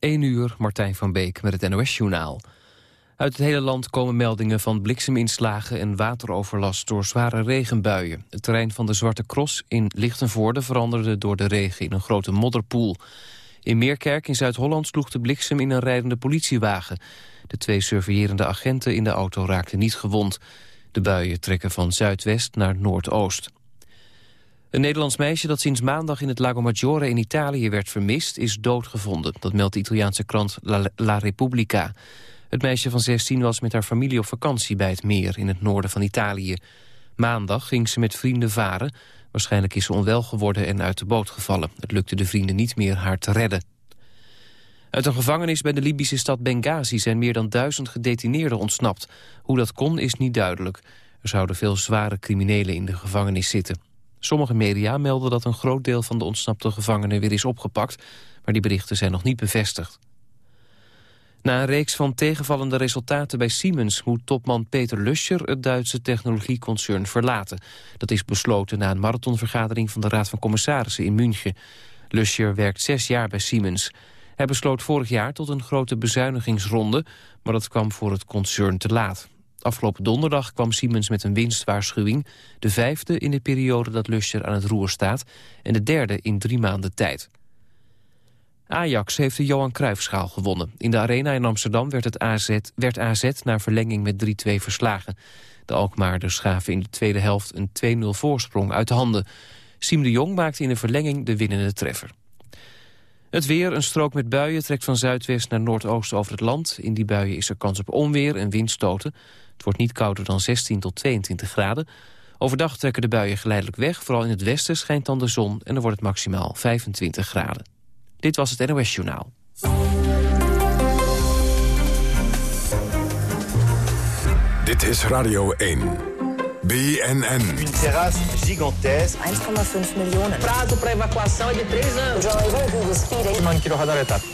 1 uur, Martijn van Beek met het NOS-journaal. Uit het hele land komen meldingen van blikseminslagen en wateroverlast door zware regenbuien. Het terrein van de Zwarte Cross in Lichtenvoorde veranderde door de regen in een grote modderpoel. In Meerkerk in Zuid-Holland sloeg de bliksem in een rijdende politiewagen. De twee surveillerende agenten in de auto raakten niet gewond. De buien trekken van zuidwest naar noordoost. Een Nederlands meisje dat sinds maandag in het Lago Maggiore in Italië werd vermist... is doodgevonden. Dat meldt de Italiaanse krant La, La Repubblica. Het meisje van 16 was met haar familie op vakantie bij het meer in het noorden van Italië. Maandag ging ze met vrienden varen. Waarschijnlijk is ze onwel geworden en uit de boot gevallen. Het lukte de vrienden niet meer haar te redden. Uit een gevangenis bij de Libische stad Benghazi zijn meer dan duizend gedetineerden ontsnapt. Hoe dat kon is niet duidelijk. Er zouden veel zware criminelen in de gevangenis zitten. Sommige media melden dat een groot deel van de ontsnapte gevangenen weer is opgepakt, maar die berichten zijn nog niet bevestigd. Na een reeks van tegenvallende resultaten bij Siemens... moet topman Peter Luscher het Duitse technologieconcern verlaten. Dat is besloten na een marathonvergadering van de Raad van Commissarissen in München. Luscher werkt zes jaar bij Siemens. Hij besloot vorig jaar tot een grote bezuinigingsronde... maar dat kwam voor het concern te laat. Afgelopen donderdag kwam Siemens met een winstwaarschuwing... de vijfde in de periode dat Luscher aan het roer staat... en de derde in drie maanden tijd. Ajax heeft de Johan Cruijffschaal gewonnen. In de Arena in Amsterdam werd, het AZ, werd AZ naar verlenging met 3-2 verslagen. De Alkmaarders schaven in de tweede helft een 2-0 voorsprong uit de handen. Siem de Jong maakte in de verlenging de winnende treffer. Het weer, een strook met buien, trekt van zuidwest naar noordoosten over het land. In die buien is er kans op onweer en windstoten. Het wordt niet kouder dan 16 tot 22 graden. Overdag trekken de buien geleidelijk weg. Vooral in het westen schijnt dan de zon en dan wordt het maximaal 25 graden. Dit was het NOS Journaal. Dit is Radio 1. BNN. Een terras gigantesque. 1,5 miljoen. Prazo para evacuação de 3 anos.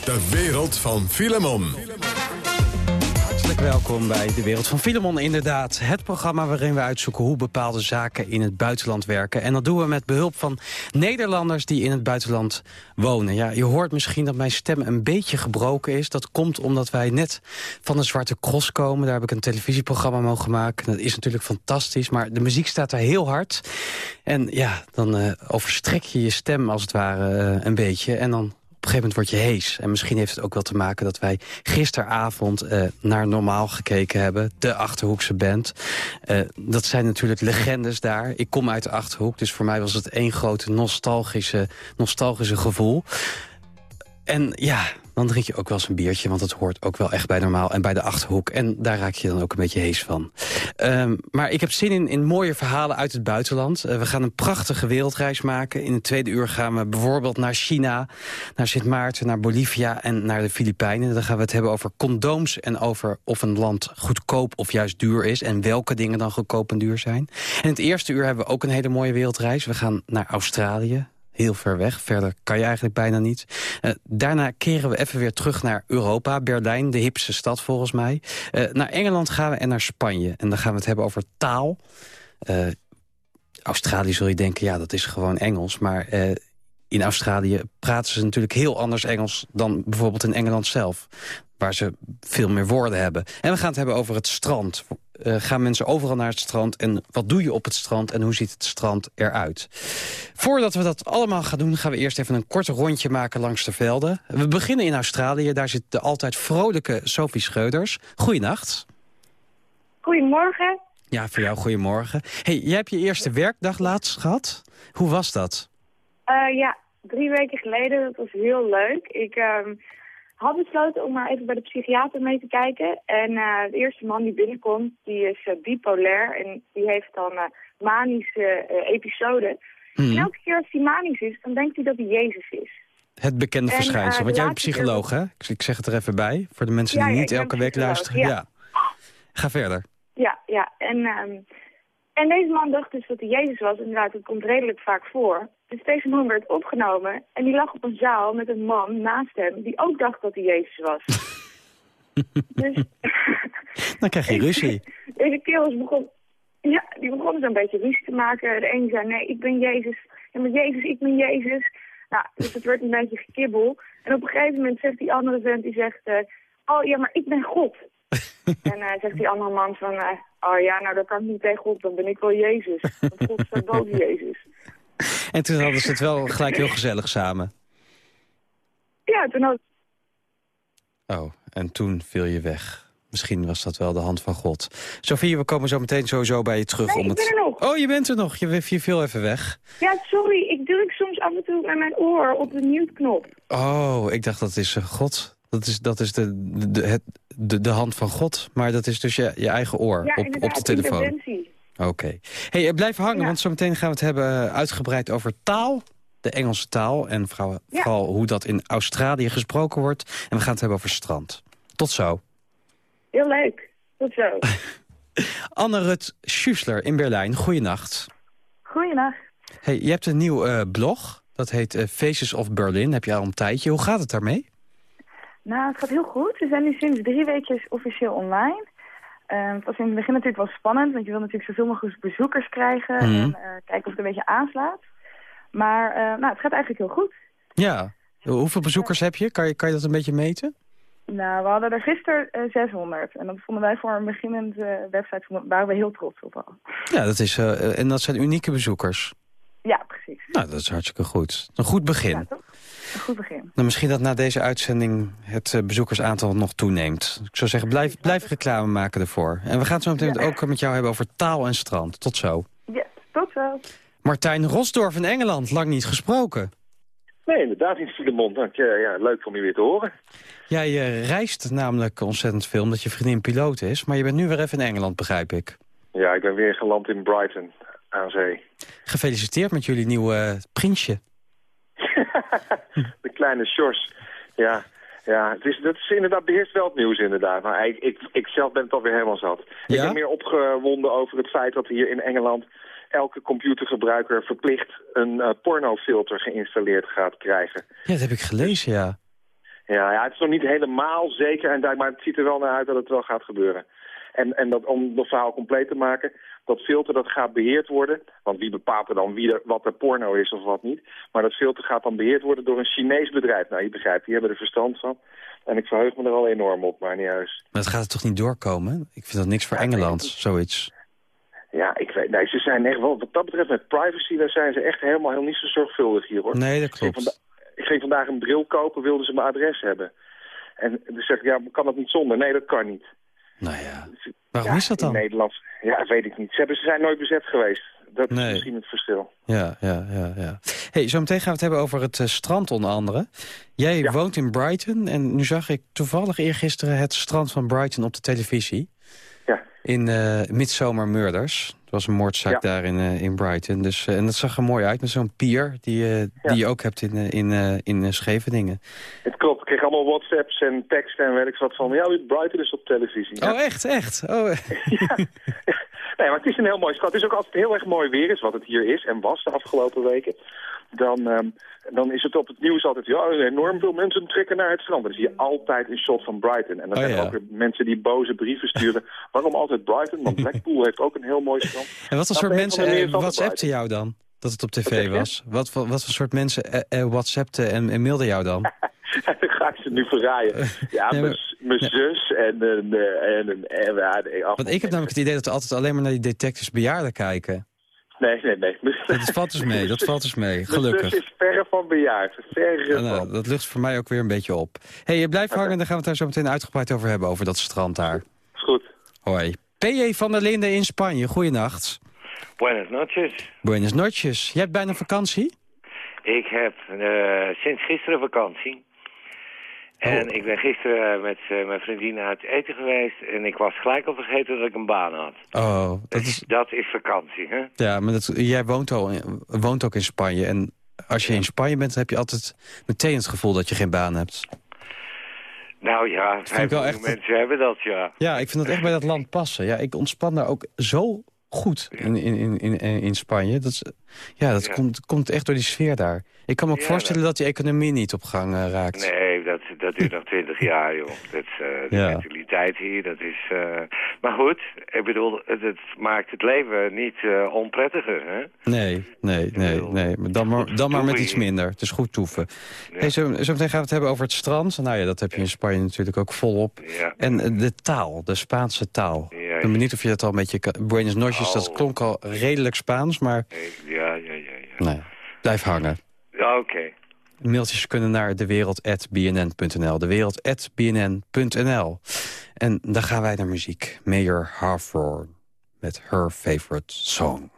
De wereld van Filemon. Welkom bij De Wereld van Filemon. Inderdaad, het programma waarin we uitzoeken hoe bepaalde zaken in het buitenland werken. En dat doen we met behulp van Nederlanders die in het buitenland wonen. Ja, je hoort misschien dat mijn stem een beetje gebroken is. Dat komt omdat wij net van de Zwarte Cross komen. Daar heb ik een televisieprogramma mogen maken. Dat is natuurlijk fantastisch, maar de muziek staat daar heel hard. En ja, dan uh, overstrek je je stem als het ware uh, een beetje. En dan een gegeven moment word je hees. En misschien heeft het ook wel te maken dat wij gisteravond uh, naar Normaal gekeken hebben. De Achterhoekse band. Uh, dat zijn natuurlijk legendes daar. Ik kom uit de Achterhoek, dus voor mij was het één grote nostalgische, nostalgische gevoel. En ja, dan drink je ook wel eens een biertje, want dat hoort ook wel echt bij normaal. En bij de Achterhoek. En daar raak je dan ook een beetje hees van. Um, maar ik heb zin in, mooie verhalen uit het buitenland. Uh, we gaan een prachtige wereldreis maken. In het tweede uur gaan we bijvoorbeeld naar China, naar Sint Maarten, naar Bolivia en naar de Filipijnen. Dan gaan we het hebben over condooms en over of een land goedkoop of juist duur is. En welke dingen dan goedkoop en duur zijn. In het eerste uur hebben we ook een hele mooie wereldreis. We gaan naar Australië, heel ver weg. Verder kan je eigenlijk bijna niet. Uh, daarna keren we even weer terug naar Europa. Berlijn, de hipste stad volgens mij. Uh, naar Engeland gaan we en naar Spanje. En dan gaan we het hebben over taal. Uh, Australië zul je denken, ja, dat is gewoon Engels. Maar in Australië praten ze natuurlijk heel anders Engels... dan bijvoorbeeld in Engeland zelf waar ze veel meer woorden hebben. En we gaan het hebben over het strand. Uh, gaan mensen overal naar het strand en wat doe je op het strand... en hoe ziet het strand eruit? Voordat we dat allemaal gaan doen... gaan we eerst even een kort rondje maken langs de velden. We beginnen in Australië. Daar zit de altijd vrolijke Sophie Scheuders. Goeienacht. Goedemorgen. Ja, voor jou goedemorgen. Hey, jij hebt je eerste werkdag laatst gehad. Hoe was dat? Uh, ja, drie weken geleden. Dat was heel leuk. Ik... Um had besloten om maar even bij de psychiater mee te kijken. En uh, de eerste man die binnenkomt, die is uh, bipolair en die heeft dan manische episoden. Hmm. En elke keer als hij manisch is, dan denkt hij dat hij Jezus is. Het bekende en, verschijnsel, want jij bent psycholoog, hè? Ik zeg het er even bij, voor de mensen die niet elke week luisteren. Ja. ja. Ga verder. Ja, ja. En, um, en deze man dacht dus dat hij Jezus was. Inderdaad, het komt redelijk vaak voor. Dus deze man werd opgenomen en die lag op een zaal met een man naast hem... die ook dacht dat hij Jezus was. dus... Dan krijg je ruzie. Deze kerels begon... Ja, die begonnen zo'n beetje ruzie te maken. De een zei, nee, ik ben Jezus. Ja, maar Jezus, ik ben Jezus. Nou, dus het werd een beetje gekibbel. En op een gegeven moment zegt die andere vent, die zegt... eh, oh ja, maar ik ben God. en eh, zegt die andere man van... eh, oh ja, nou dan kan ik niet tegen God, dan ben ik wel Jezus. Want God staat boven Jezus. En toen hadden ze het wel gelijk heel gezellig samen. Ja, toen had Oh, en toen viel je weg. Misschien was dat wel de hand van God. Sofie, we komen zo meteen sowieso bij je terug. Nee, om ik het... ben er nog. Oh, je bent er nog. Je, je viel even weg. Ja, sorry, ik druk soms af en toe met mijn oor op de mute-knop. Oh, ik dacht dat is eh, God. Dat is, dat is de, de, het, de, de hand van God. Maar dat is dus je, je eigen oor Ja, op, op de telefoon. Oké. Hey, eh, blijf hangen, Ja. want zometeen gaan we het hebben eh, uitgebreid over taal. De Engelse taal en vooral, Ja. vooral hoe dat in Australië gesproken wordt. En we gaan het hebben over strand. Tot zo. Heel leuk. Tot zo. Anne Rut in Berlijn. Goeienacht. Goeiedag. Hey, je hebt een nieuw eh, blog. Dat heet eh, Faces of Berlin. Heb je al een tijdje. Hoe gaat het daarmee? Nou, het gaat heel goed. We zijn nu sinds drie weken officieel online. Eh, het was in het begin natuurlijk wel spannend, want je wil natuurlijk zoveel mogelijk bezoekers krijgen Mhm. en eh, kijken of het een beetje aanslaat. Maar eh, nou, het gaat eigenlijk heel goed. Ja. Hoeveel bezoekers heb je? Kan, je? kan je dat een beetje meten? Nou, we hadden er gisteren eh, 600 en dat vonden wij voor een beginnend eh, website waren we heel trots op. Al. Ja, dat is, eh, en dat zijn unieke bezoekers. Ja, precies. Nou, dat is hartstikke goed. Een goed begin. Ja, toch? Een goed begin. Nou, misschien dat na deze uitzending het eh, bezoekersaantal nog toeneemt. Ik zou zeggen, blijf, blijf reclame maken ervoor. En we gaan het zo meteen ook met jou hebben over taal en strand. Tot zo. Yes, tot zo. Martijn Rosdorf in Engeland, lang niet gesproken. Nee, inderdaad niet, Filemon. Dank je. Ja, leuk om je weer te horen. Jij eh, reist namelijk ontzettend veel omdat je vriendin piloot is. Maar je bent nu weer even in Engeland, begrijp ik. Ja, ik ben weer geland in Brighton, aan zee. Gefeliciteerd met jullie nieuwe eh, prinsje. de kleine Sjors. Ja, ja het is, dat is inderdaad beheerst wel het nieuws inderdaad. Maar ik, ik, ik zelf ben het alweer helemaal zat. Ik ben meer opgewonden over het feit dat hier in Engeland... elke computergebruiker verplicht een eh, pornofilter geïnstalleerd gaat krijgen. Ja, dat heb ik gelezen, ja. Ja, ja, het is nog niet helemaal zeker, en maar het ziet er wel naar uit dat het wel gaat gebeuren. En, en dat, om het verhaal compleet te maken, dat filter dat gaat beheerd worden. Want wie bepaalt er dan wie er, wat er porno is of wat niet. Maar dat filter gaat dan beheerd worden door een Chinees bedrijf. Nou, je begrijpt, die hebben er verstand van. En ik verheug me er al enorm op, maar niet juist. Maar dat gaat er toch niet doorkomen? Ik vind dat niks voor Engeland, zoiets. Ja, ik weet, nee, ze zijn echt wel, wat dat betreft met privacy, daar zijn ze echt helemaal heel niet zo zorgvuldig hier, hoor. Nee, dat Ik ging, klopt. ik ging vandaag een bril kopen, wilden ze mijn adres hebben. En dus zeg ik, ja, kan dat niet zonder? Nee, dat kan niet. Nou ja, waarom Ja, is dat dan? In Nederland, ja, weet ik niet. Ze, hebben, ze zijn nooit bezet geweest. Dat is misschien het verschil. Ja, ja, ja, ja. Hey, zometeen gaan we het hebben over het eh, strand onder andere. Jij Ja. woont in Brighton en nu zag ik toevallig eergisteren het strand van Brighton op de televisie. Ja. In eh Midsomer Murders. Het was een moordzaak Ja. daar in, eh, in Brighton. Dus, eh, en dat zag er mooi uit met zo'n pier die, Ja. die je ook hebt in, in, in Scheveningen. Het klopt. Ik kreeg allemaal whatsapps en teksten en weet ik wat van... Ja, Brighton is op televisie. Oh, echt? Echt? Oh, Nee, maar het is een heel mooi strand. Het is ook altijd heel erg mooi weer is, wat het hier is en was de afgelopen weken. Dan, ehm, dan is het op het nieuws altijd... Ja, enorm veel mensen trekken naar het strand. Dan zie je altijd een shot van Brighton. En dan Oh, zijn er ja. ook mensen die boze brieven sturen. Waarom altijd Brighton? Want Blackpool heeft ook een heel mooi strand. en wat voor soort mensen eh, whatsappten jou dan? Dat het op tv was. Wat, voor- wat voor soort mensen eh, eh, whatsappten en, en mailden jou dan? dan ga ik ze nu verraaien. Ja, Nee, mijn zus en een... eh, En en, ach, Want ik heb namelijk het idee dat we altijd alleen maar naar die detectives bejaarden kijken. Nee, nee, nee. Dat valt dus mee, dat valt dus mee, gelukkig. zus is verre van bejaard. Verre Nou, van. dat lucht voor mij ook weer een beetje op. hey, je blijft hangen, dan gaan we het daar zo meteen uitgebreid over hebben, over dat strand daar. Is goed. Hoi. P.J. van der Linden in Spanje, goeienacht. Buenas noches. Buenos noches. Jij hebt bijna vakantie? Ik heb eh, sinds gisteren vakantie. En Oh. ik ben gisteren met eh, mijn vriendin uit eten geweest. En ik was gelijk al vergeten dat ik een baan had. Oh, dat is... Dat is vakantie, hè? Ja, maar dat, jij woont, al, in- woont ook in Spanje. En als je in Spanje bent, heb je altijd meteen het gevoel dat je geen baan hebt. Nou ja, miljoen echt- mensen hebben dat, ja. Ja, ik vind dat echt bij dat land passen. Ja, ik ontspan daar ook zo goed in, in, in, in, in Spanje. Dat, is, ja, dat Komt, komt echt door die sfeer daar. Ik kan me ook voorstellen dat... die economie niet op gang uh, raakt. Nee, dat, dat duurt nog twintig jaar, joh. Dat, uh, de ja. mentaliteit hier, dat is... Uh... Maar goed, ik bedoel, het, het, maakt het leven niet onprettiger, hè? Nee, nee, nee, nee. Maar dan maar, dan maar met iets minder. Het is goed toeven. Hey, zo, zo meteen gaan we het hebben over het strand. Nou ja, dat heb je in Spanje natuurlijk ook volop. En de taal, de Spaanse taal. Ja, ik ben benieuwd of je dat al een beetje... Buenos Noches, oh. dat klonk al redelijk Spaans, maar... Ja, ja, ja. ja. Nee, blijf hangen. Ja, oké. Okay. Mailtjes kunnen naar dewereld.bnn.nl. Dewereld.bnn.nl. En dan gaan wij naar muziek. Mayor Hawthorne met Her Favorite Song.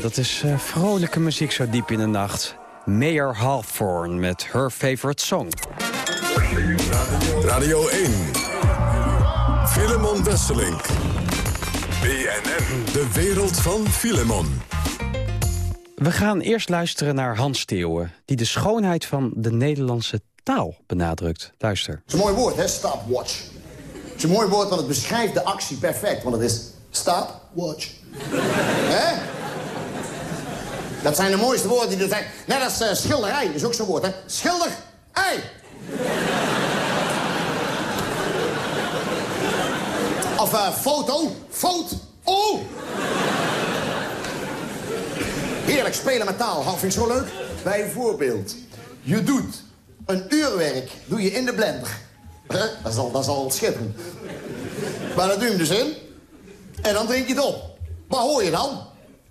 Dat is uh, vrolijke muziek zo diep in de nacht. Mayor Hawthorne met Her Favorite Song. Radio 1. Filemon Wesselink. BNN. De wereld van Filemon. We gaan eerst luisteren naar Hans Theeuwen... die de schoonheid van de Nederlandse taal benadrukt. Luister. Het is een mooi woord, hè, stopwatch. Het is een mooi woord, want het beschrijft de actie perfect. Want het is stopwatch. Hè? Dat zijn de mooiste woorden die er zijn. Net als uh, schilderij, is ook zo'n woord, hè. Schilder, ei. of uh, foto, foto, oh. Heerlijk spelen met taal, vind ik zo leuk. Bijvoorbeeld, Je doet een uurwerk doe je in de blender. Dat, is al, dat al schitterend. Maar dat doe je hem dus in. En dan drink je het op. Wat hoor je dan?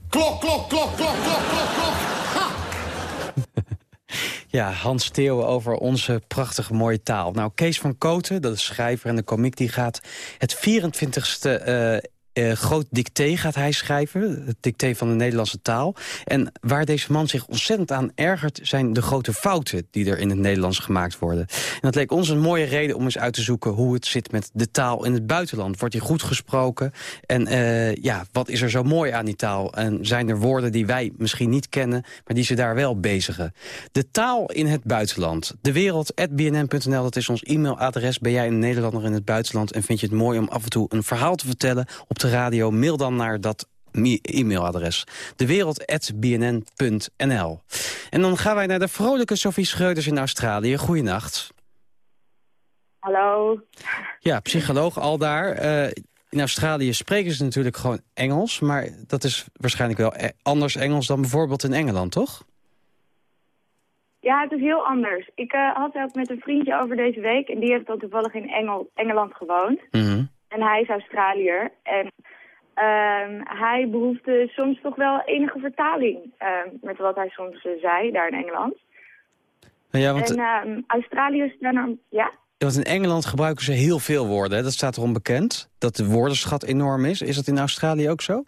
Klok, klok, klok, klok, klok, klok, klok. Ja, Hans Theeuwen over onze prachtige mooie taal. Nou, Kees van Koten, dat is schrijver en de komiek... die gaat het 24ste uh, uh, groot dicté gaat hij schrijven. Het dicté van de Nederlandse taal. En waar deze man zich ontzettend aan ergert... zijn de grote fouten die er in het Nederlands gemaakt worden. En dat leek ons een mooie reden om eens uit te zoeken... hoe het zit met de taal in het buitenland. Wordt die goed gesproken? En uh, ja, wat is er zo mooi aan die taal? En zijn er woorden die wij misschien niet kennen... maar die ze daar wel bezigen? De taal in het buitenland. De wereld.bnn.nl, dat is ons e-mailadres. Ben jij een Nederlander in het buitenland... en vind je het mooi om af en toe een verhaal te vertellen... op de radio, mail dan naar dat e-mailadres. Dewereld.bnn.nl En dan gaan wij naar de vrolijke Sophie Schreuders in Australië. Goeienacht. Hallo. Ja, psycholoog al daar. Uh, in Australië spreken ze natuurlijk gewoon Engels... maar dat is waarschijnlijk wel e- anders Engels dan bijvoorbeeld in Engeland, toch? Ja, het is heel anders. Ik uh, had het ook met een vriendje over deze week... en die heeft dan toevallig in Engel Engeland gewoond. Mm en hij is Australiër. En um, hij behoefde soms toch wel enige vertaling um, met wat hij soms uh, zei daar in Engeland. Ja, want... En um, Australiërs dan... Ja? Want in Engeland gebruiken ze heel veel woorden. Hè? Dat staat erom bekend. Dat de woordenschat enorm is. Is dat in Australië ook zo?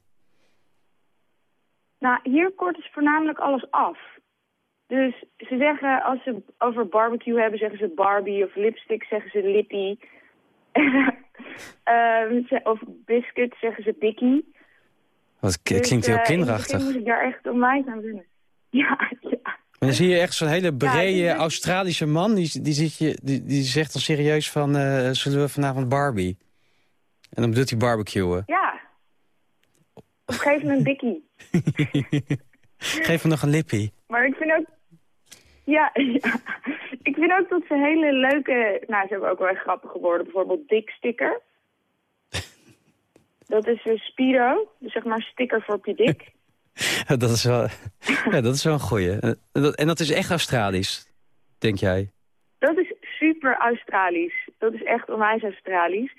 Nou, hier korten ze voornamelijk alles af. Dus ze zeggen, als ze over barbecue hebben, zeggen ze Barbie. Of lipstick zeggen ze Lippy. um, of biscuit zeggen ze Bikkie. Dat klinkt dus, heel uh, kinderachtig. In moest ik daar echt onwijs aan winnen. Ja, ja. En dan zie je echt zo'n hele brede ja, Australische man. Die, die, zit je, die, die zegt dan serieus van, uh, zullen we vanavond Barbie? En dan bedoelt hij barbecuen. Ja. Of geef hem een bikkie. geef hem nog een lippie. Maar ik vind ook... Ja, ja, vind ook dat ze hele leuke... Nou, ze hebben ook wel echt grappige woorden. Bijvoorbeeld dik sticker. dat is een Spiro. Dus zeg maar sticker voor op je dik. dat, is wel, ja, dat is wel een goeie. En dat is echt Australisch, denk jij? Dat is super Australisch. Dat is echt onwijs Australisch.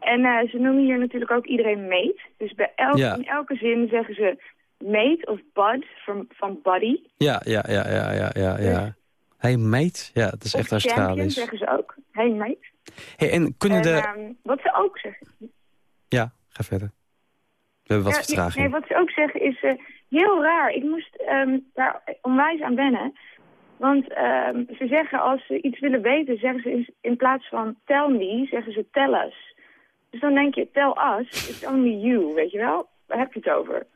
En uh, ze noemen hier natuurlijk ook iedereen mate. Dus bij elk, ja. in elke zin zeggen ze mate of bud van, van buddy. Ja, ja, ja, ja, ja, ja. ja. Dus, hey mate, ja, dat is echt Australisch. zeggen ze ook. Hey mate. Hey, en kunnen en, de... Um, wat ze ook zeggen... Ja, ga verder. We hebben wat ja, vertraging. Nee, wat ze ook zeggen is uh, heel raar. Ik moest um, daar onwijs aan wennen. Want um, ze zeggen als ze iets willen weten, zeggen ze in, in plaats van tell me, zeggen ze tell us. Dus dan denk je, tell us, it's only you, weet je wel? Waar heb je het over?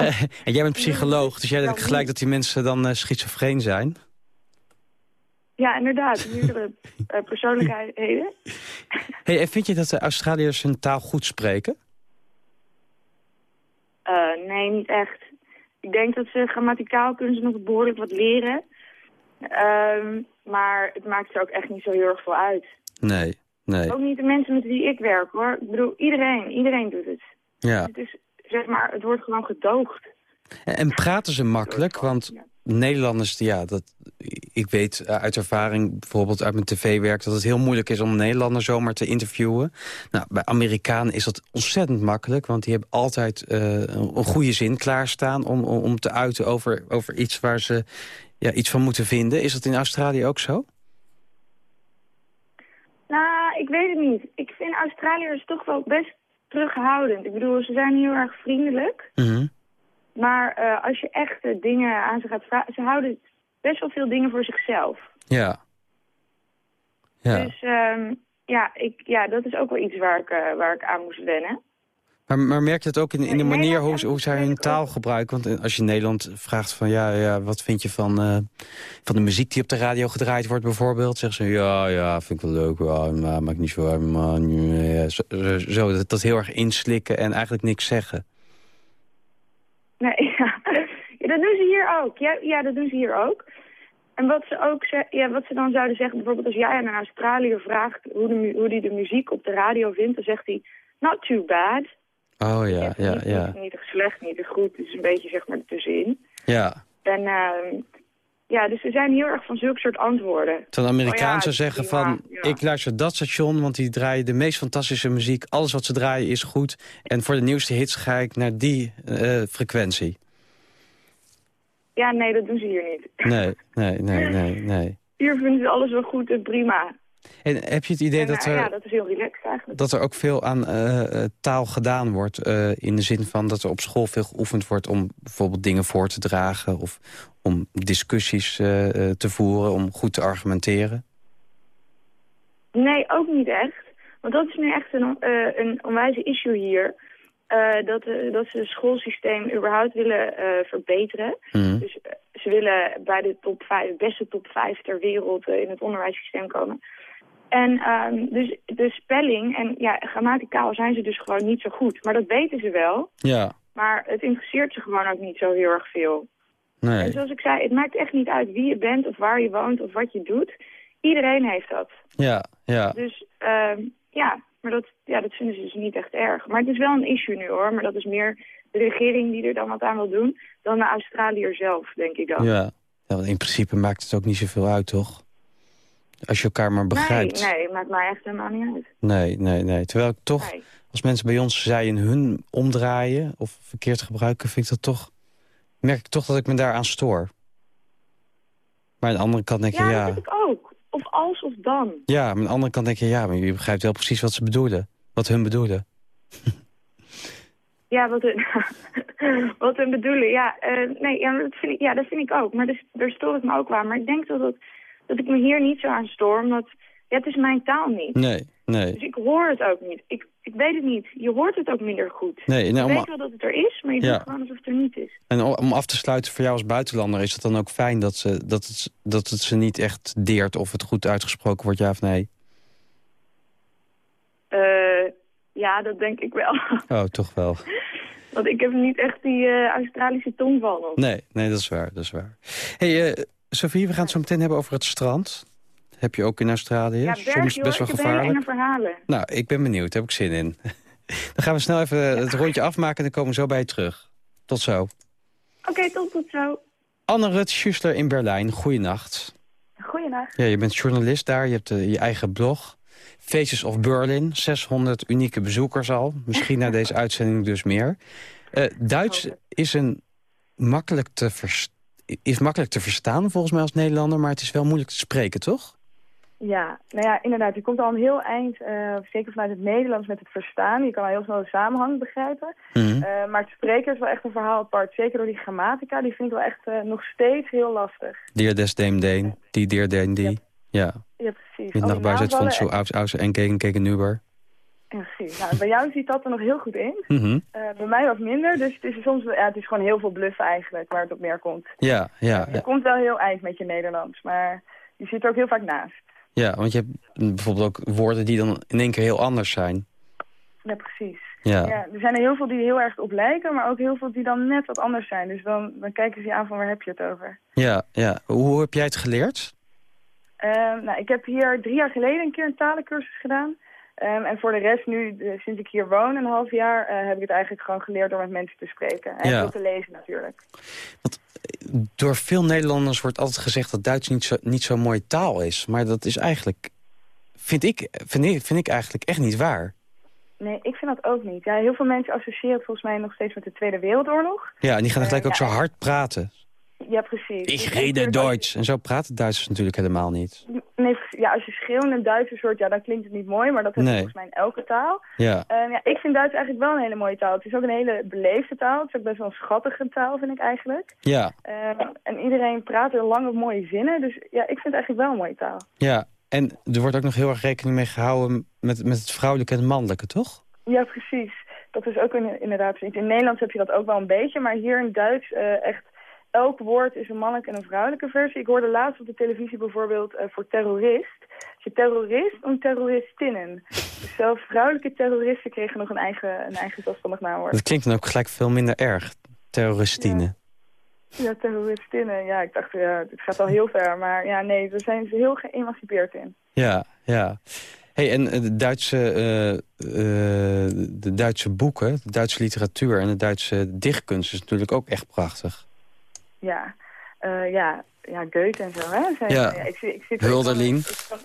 uh, en jij bent psycholoog, dus jij denkt gelijk dat die mensen dan uh, schizofreen zijn? Ja, inderdaad. Meerdere uh, persoonlijkheden. hey, en vind je dat de Australiërs hun taal goed spreken? Uh, nee, niet echt. Ik denk dat ze grammaticaal kunnen ze nog behoorlijk wat leren. Uh, maar het maakt er ook echt niet zo heel erg veel uit. Nee, nee. Ook niet de mensen met wie ik werk, hoor. Ik bedoel, iedereen, iedereen doet het. Ja. Het is, zeg maar, het wordt gewoon gedoogd. En, en praten ze makkelijk? Want Nederlanders, ja, dat, ik weet uit ervaring, bijvoorbeeld uit mijn tv-werk... dat het heel moeilijk is om een Nederlander zomaar te interviewen. Nou, bij Amerikanen is dat ontzettend makkelijk... want die hebben altijd uh, een goede zin klaarstaan om, om, om te uiten over, over iets waar ze ja, iets van moeten vinden. Is dat in Australië ook zo? Nou, ik weet het niet. Ik vind Australiërs toch wel best terughoudend. Ik bedoel, ze zijn heel erg vriendelijk... Mm maar uh, als je echt uh, dingen aan ze gaat vragen... Ze houden best wel veel dingen voor zichzelf. Ja. ja. Dus um, ja, ik, ja, dat is ook wel iets waar ik, uh, waar ik aan moest wennen. Maar, maar merk je het ook in, in de manier hoe, hoe zij hun taal gebruiken? Want als je in Nederland vraagt van... ja, ja wat vind je van, van de muziek die op de radio gedraaid wordt bijvoorbeeld? Zeggen ze, ja, ja, vind ik wel leuk. Ja, maar maakt niet zo maar, ja, zo, zo, dat, dat heel erg inslikken en eigenlijk niks zeggen. Nee, ja. ja. dat doen ze hier ook. Ja, ja, dat doen ze hier ook. En wat ze ook ja, wat ze dan zouden zeggen, bijvoorbeeld als jij aan een Australiër vraagt hoe, de, hoe die de muziek op de radio vindt, dan zegt hij, not too bad. Oh ja, ja, niet, ja. Niet, niet te slecht, niet te goed, het is een beetje zeg maar ertussenin. Ja. En, uh, ja, dus we zijn heel erg van zulke soort antwoorden. Terwijl Amerikaan Oh ja, zeggen van... ja. ik luister dat station, want die draaien de meest fantastische muziek. Alles wat ze draaien is goed. En voor de nieuwste hits ga ik naar die eh, frequentie. Ja, nee, dat doen ze hier niet. Nee, nee, nee, nee, nee. Hier vinden ze alles wel goed en prima. En heb je het idee En, dat eh, er... ja, dat is heel relaxed eigenlijk. dat er ook veel aan eh, eh, taal gedaan wordt. eh, in de zin van dat er op school veel geoefend wordt om bijvoorbeeld dingen voor te dragen. Of om discussies te voeren, om goed te argumenteren. Nee, ook niet echt. Want dat is nu echt een, een onwijze issue hier. Dat, dat ze het schoolsysteem überhaupt willen verbeteren. Mhm. Dus ze willen bij de top 5, beste top 5 ter wereld in het onderwijssysteem komen. En ehm, dus de spelling en ja, grammaticaal zijn ze dus gewoon niet zo goed. Maar dat weten ze wel. Ja, Maar het interesseert ze gewoon ook niet zo heel erg veel. En nee. zoals ik zei, het maakt echt niet uit wie je bent of waar je woont of wat je doet. Iedereen heeft dat. Ja, ja. Dus ehm, ja, maar dat, ja, dat vinden ze dus niet echt erg. Maar het is wel een issue nu hoor. Maar dat is meer de regering die er dan wat aan wil doen... dan de Australiër zelf, denk ik dan. Ja. ja want in principe maakt het ook niet zoveel uit, toch? Als je elkaar maar begrijpt. Nee, nee, maakt mij echt helemaal niet uit. nee, nee. nee. Terwijl ik toch, Nee. als mensen bij ons zeien hun omdraaien... of verkeerd gebruiken, vind ik dat toch... merk ik toch dat ik me daaraan stoor. Maar aan de andere kant denk je, Ja, ja... dat heb ik ook. Of als of dan. Ja, maar aan de andere kant denk je, ja, maar je begrijpt wel precies wat ze bedoelden. Wat hun bedoelden. Ja, wat hun, wat hun bedoelen. Ja, eh, nee, ja, dat vind ik, ja, dat vind ik ook. Maar dus, daar stoor ik me ook aan. Maar ik denk dat, het, dat ik me hier niet zo aan stoor. Omdat ja, het is mijn taal niet. Nee, nee. Dus ik hoor het ook niet. Ik, ik weet het niet. Je hoort het ook minder goed. Nee, nou, je weet wel dat het er is, maar je Ja. doet gewoon alsof het er niet is. en om af te sluiten voor jou als buitenlander... is het dan ook fijn dat, ze, dat, het, dat het ze niet echt deert... of het goed uitgesproken wordt, ja of nee? Eh, ja, dat denk ik wel. Oh, toch wel. Want ik heb niet echt die eh, Australische tongval nog. Nee, nee, dat is waar, dat is waar. hey, eh, Sophie, we gaan het zo meteen hebben over het strand. Heb je ook in Australië? Ja, Soms best wel gevaarlijk. verhalen. Nou, ik ben benieuwd, daar heb ik zin in. dan gaan we snel even het rondje afmaken en dan komen we zo bij je terug. Tot zo. Oké, tot, tot zo. Anne Rut Schuster in Berlijn, goeienacht. Goeienacht. Ja, je bent journalist daar, je hebt eh, je eigen blog. Faces of Berlin, 600 unieke bezoekers al. Misschien na deze uitzending dus meer. Eh, Duits is, een makkelijk te vers- is makkelijk te verstaan volgens mij als Nederlander... maar het is wel moeilijk te spreken, toch? Ja, nou ja, inderdaad. Je komt al een heel eind, eh, zeker vanuit het Nederlands, met het verstaan. Je kan al heel snel de samenhang begrijpen. Mhm. Eh, maar het spreken is wel echt een verhaal apart. Zeker door die grammatica, die vind ik wel echt eh, nog steeds heel lastig. Deer des deem deen, die deer den die. Ja, Ja, precies. mit Al nach die Beiseit van naamvallen zo aus en gegen gegen Uber. En-. Nou, bij jou ziet dat er nog heel goed in. Mhm. Eh, bij mij wat minder, dus het is soms ja, het is gewoon heel veel bluffen eigenlijk waar het op neerkomt. Ja, ja, Je komt wel heel eind met je Nederlands, maar je zit er ook heel vaak naast. ja, want je hebt bijvoorbeeld ook woorden die dan in één keer heel anders zijn. Ja, precies. Ja, Ja, er zijn er heel veel die heel erg op lijken, maar ook heel veel die dan net wat anders zijn. Dus dan, dan kijken ze je aan van waar heb je het over. ja, ja. Hoe heb jij het geleerd? Ehm, nou, ik heb hier drie jaar geleden een keer een talencursus gedaan. Ehm, en voor de rest nu, eh, sinds ik hier woon, een half jaar, eh, heb ik het eigenlijk gewoon geleerd door met mensen te spreken. En Ja. veel te lezen natuurlijk. Door veel Nederlanders wordt altijd gezegd dat Duits niet zo- niet zo'n mooie taal is. Maar dat is eigenlijk, vind ik, vind, ik, vind ik eigenlijk echt niet waar. Nee, ik vind dat ook niet. Ja, heel veel mensen associëren het volgens mij nog steeds met de Tweede Wereldoorlog. Ja, en die gaan Eh, gelijk ook ja. zo hard praten. Ja, precies. Ik rede Duits. En zo praten Duitsers natuurlijk helemaal niet. Nee, ja, als je schreeuwende Duitsers hoort, ja, dan klinkt het niet mooi, maar dat heb je Nee. volgens mij in elke taal. Ja, Ehm, ja, ik vind Duits eigenlijk wel een hele mooie taal. Het is ook een hele beleefde taal. Het is ook best wel een schattige taal, vind ik eigenlijk. ja, Ehm, en iedereen praat er lange mooie zinnen. Dus ja, ik vind het eigenlijk wel een mooie taal. ja. En er wordt ook nog heel erg rekening mee gehouden met, met het vrouwelijke en het mannelijke, toch? Ja, precies. Dat is ook een, inderdaad zoiets. In Nederlands heb je dat ook wel een beetje, maar hier in Duits eh, echt... Elk woord is een mannelijke en een vrouwelijke versie. Ik hoorde laatst op de televisie bijvoorbeeld eh, voor terrorist. Je terrorist en terroristinnen. Dus zelfs vrouwelijke terroristen kregen nog een eigen, een eigen zelfstandig naamwoord. Dat klinkt dan ook gelijk veel minder erg. Terroristine. Ja, terroristinnen. Ja, ik dacht, ja, het gaat al heel ver. Maar ja, nee, daar zijn ze heel geëmancipeerd in. Ja, ja. Hey, en eh, de Duitse, eh, de Duitse boeken, de Duitse literatuur en de Duitse dichtkunst is natuurlijk ook echt prachtig. Ja. ja, ja, Goethe en zo, hè? Ja. ik, zit- ik zit Hulderlin. ik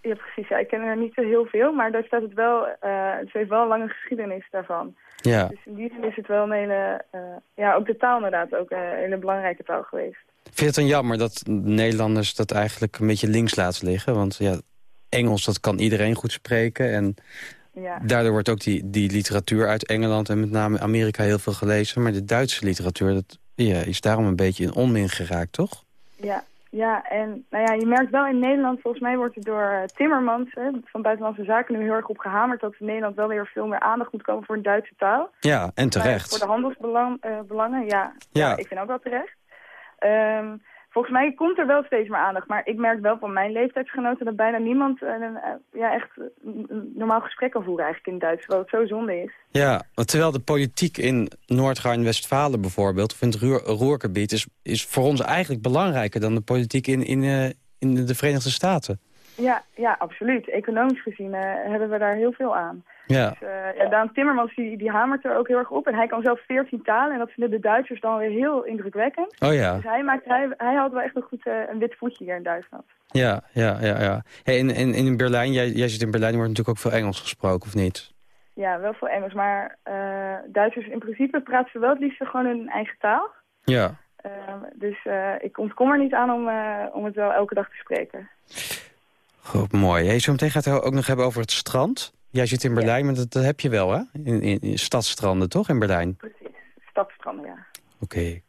Ja, precies. Ja, ik ken er niet zo heel veel, maar daar staat het wel... eh het heeft wel een lange geschiedenis daarvan. Ja. Dus in die zin is het wel een hele... eh, ja, ook de taal inderdaad ook een hele belangrijke taal geweest. Vind je het dan jammer dat Nederlanders dat eigenlijk een beetje links laten liggen? Want ja, Engels, dat kan iedereen goed spreken. En Ja. daardoor wordt ook die, die literatuur uit Engeland en met name Amerika heel veel gelezen. Maar de Duitse literatuur, dat ja, is daarom een beetje in onmin geraakt, toch? Ja, ja, en nou ja, je merkt wel in Nederland, volgens mij wordt er door eh, Timmermans hè, van Buitenlandse Zaken nu heel erg op gehamerd dat in Nederland wel weer veel meer aandacht moet komen voor een Duitse taal. Ja, en Maar terecht. voor de handelsbelangen, ja, Ja. ja. ik vind ook wel terecht. Ehm, volgens mij komt er wel steeds meer aandacht, maar ik merk wel van mijn leeftijdsgenoten dat bijna niemand eh, een, eh, ja, echt een een normaal gesprek kan voeren eigenlijk in Duits, terwijl het zo zonde is. Ja, want terwijl de politiek in Noord-Rijn-Westfalen bijvoorbeeld... of in het Roer- Roergebied is, is voor ons eigenlijk belangrijker... dan de politiek in, in, eh, in de Verenigde Staten. Ja, ja, absoluut. Economisch gezien eh, hebben we daar heel veel aan. Ja, Dus, eh, ja, Daan Timmermans die, die hamert er ook heel erg op. En hij kan zelf 14 talen. En dat vinden de Duitsers dan weer heel indrukwekkend. oh ja, Dus hij, maakt, hij, hij had wel echt een goed eh, een wit voetje hier in Duitsland. ja, ja, ja. ja. Hey, en, en, en in Berlijn, jij, jij zit in Berlijn, wordt natuurlijk ook veel Engels gesproken, of niet? Ja, wel veel Engels. Maar eh, Duitsers in principe praten ze wel het liefst gewoon hun eigen taal. Ja. Eh, dus ik ontkom er niet aan om, om het wel elke dag te spreken. Goed, mooi. Hey, zo meteen gaat het ook nog hebben over het strand. Jij zit in Berlijn, maar dat, dat heb je wel, hè? In, in, in stadstranden, toch, in Berlijn? Precies. Stadstranden, ja. Oké.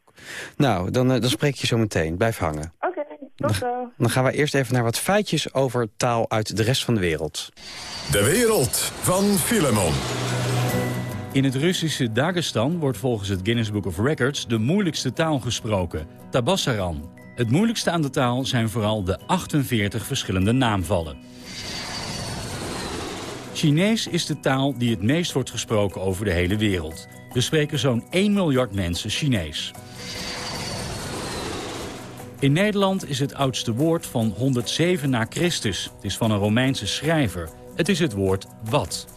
Nou, dan, eh, dan spreek je zo meteen. Blijf hangen. Oké, tot zo. Dan gaan we eerst even naar wat feitjes over taal uit de rest van de wereld. De wereld van Filemon. In het Russische Dagestan wordt volgens het Guinness Book of Records de moeilijkste taal gesproken, Tabassaran. Het moeilijkste aan de taal zijn vooral de 48 verschillende naamvallen. Chinees is de taal die het meest wordt gesproken over de hele wereld. Er spreken zo'n 1 miljard mensen Chinees. In Nederland is het oudste woord van 107 na Christus. Het is van een Romeinse schrijver. Het is het woord wat.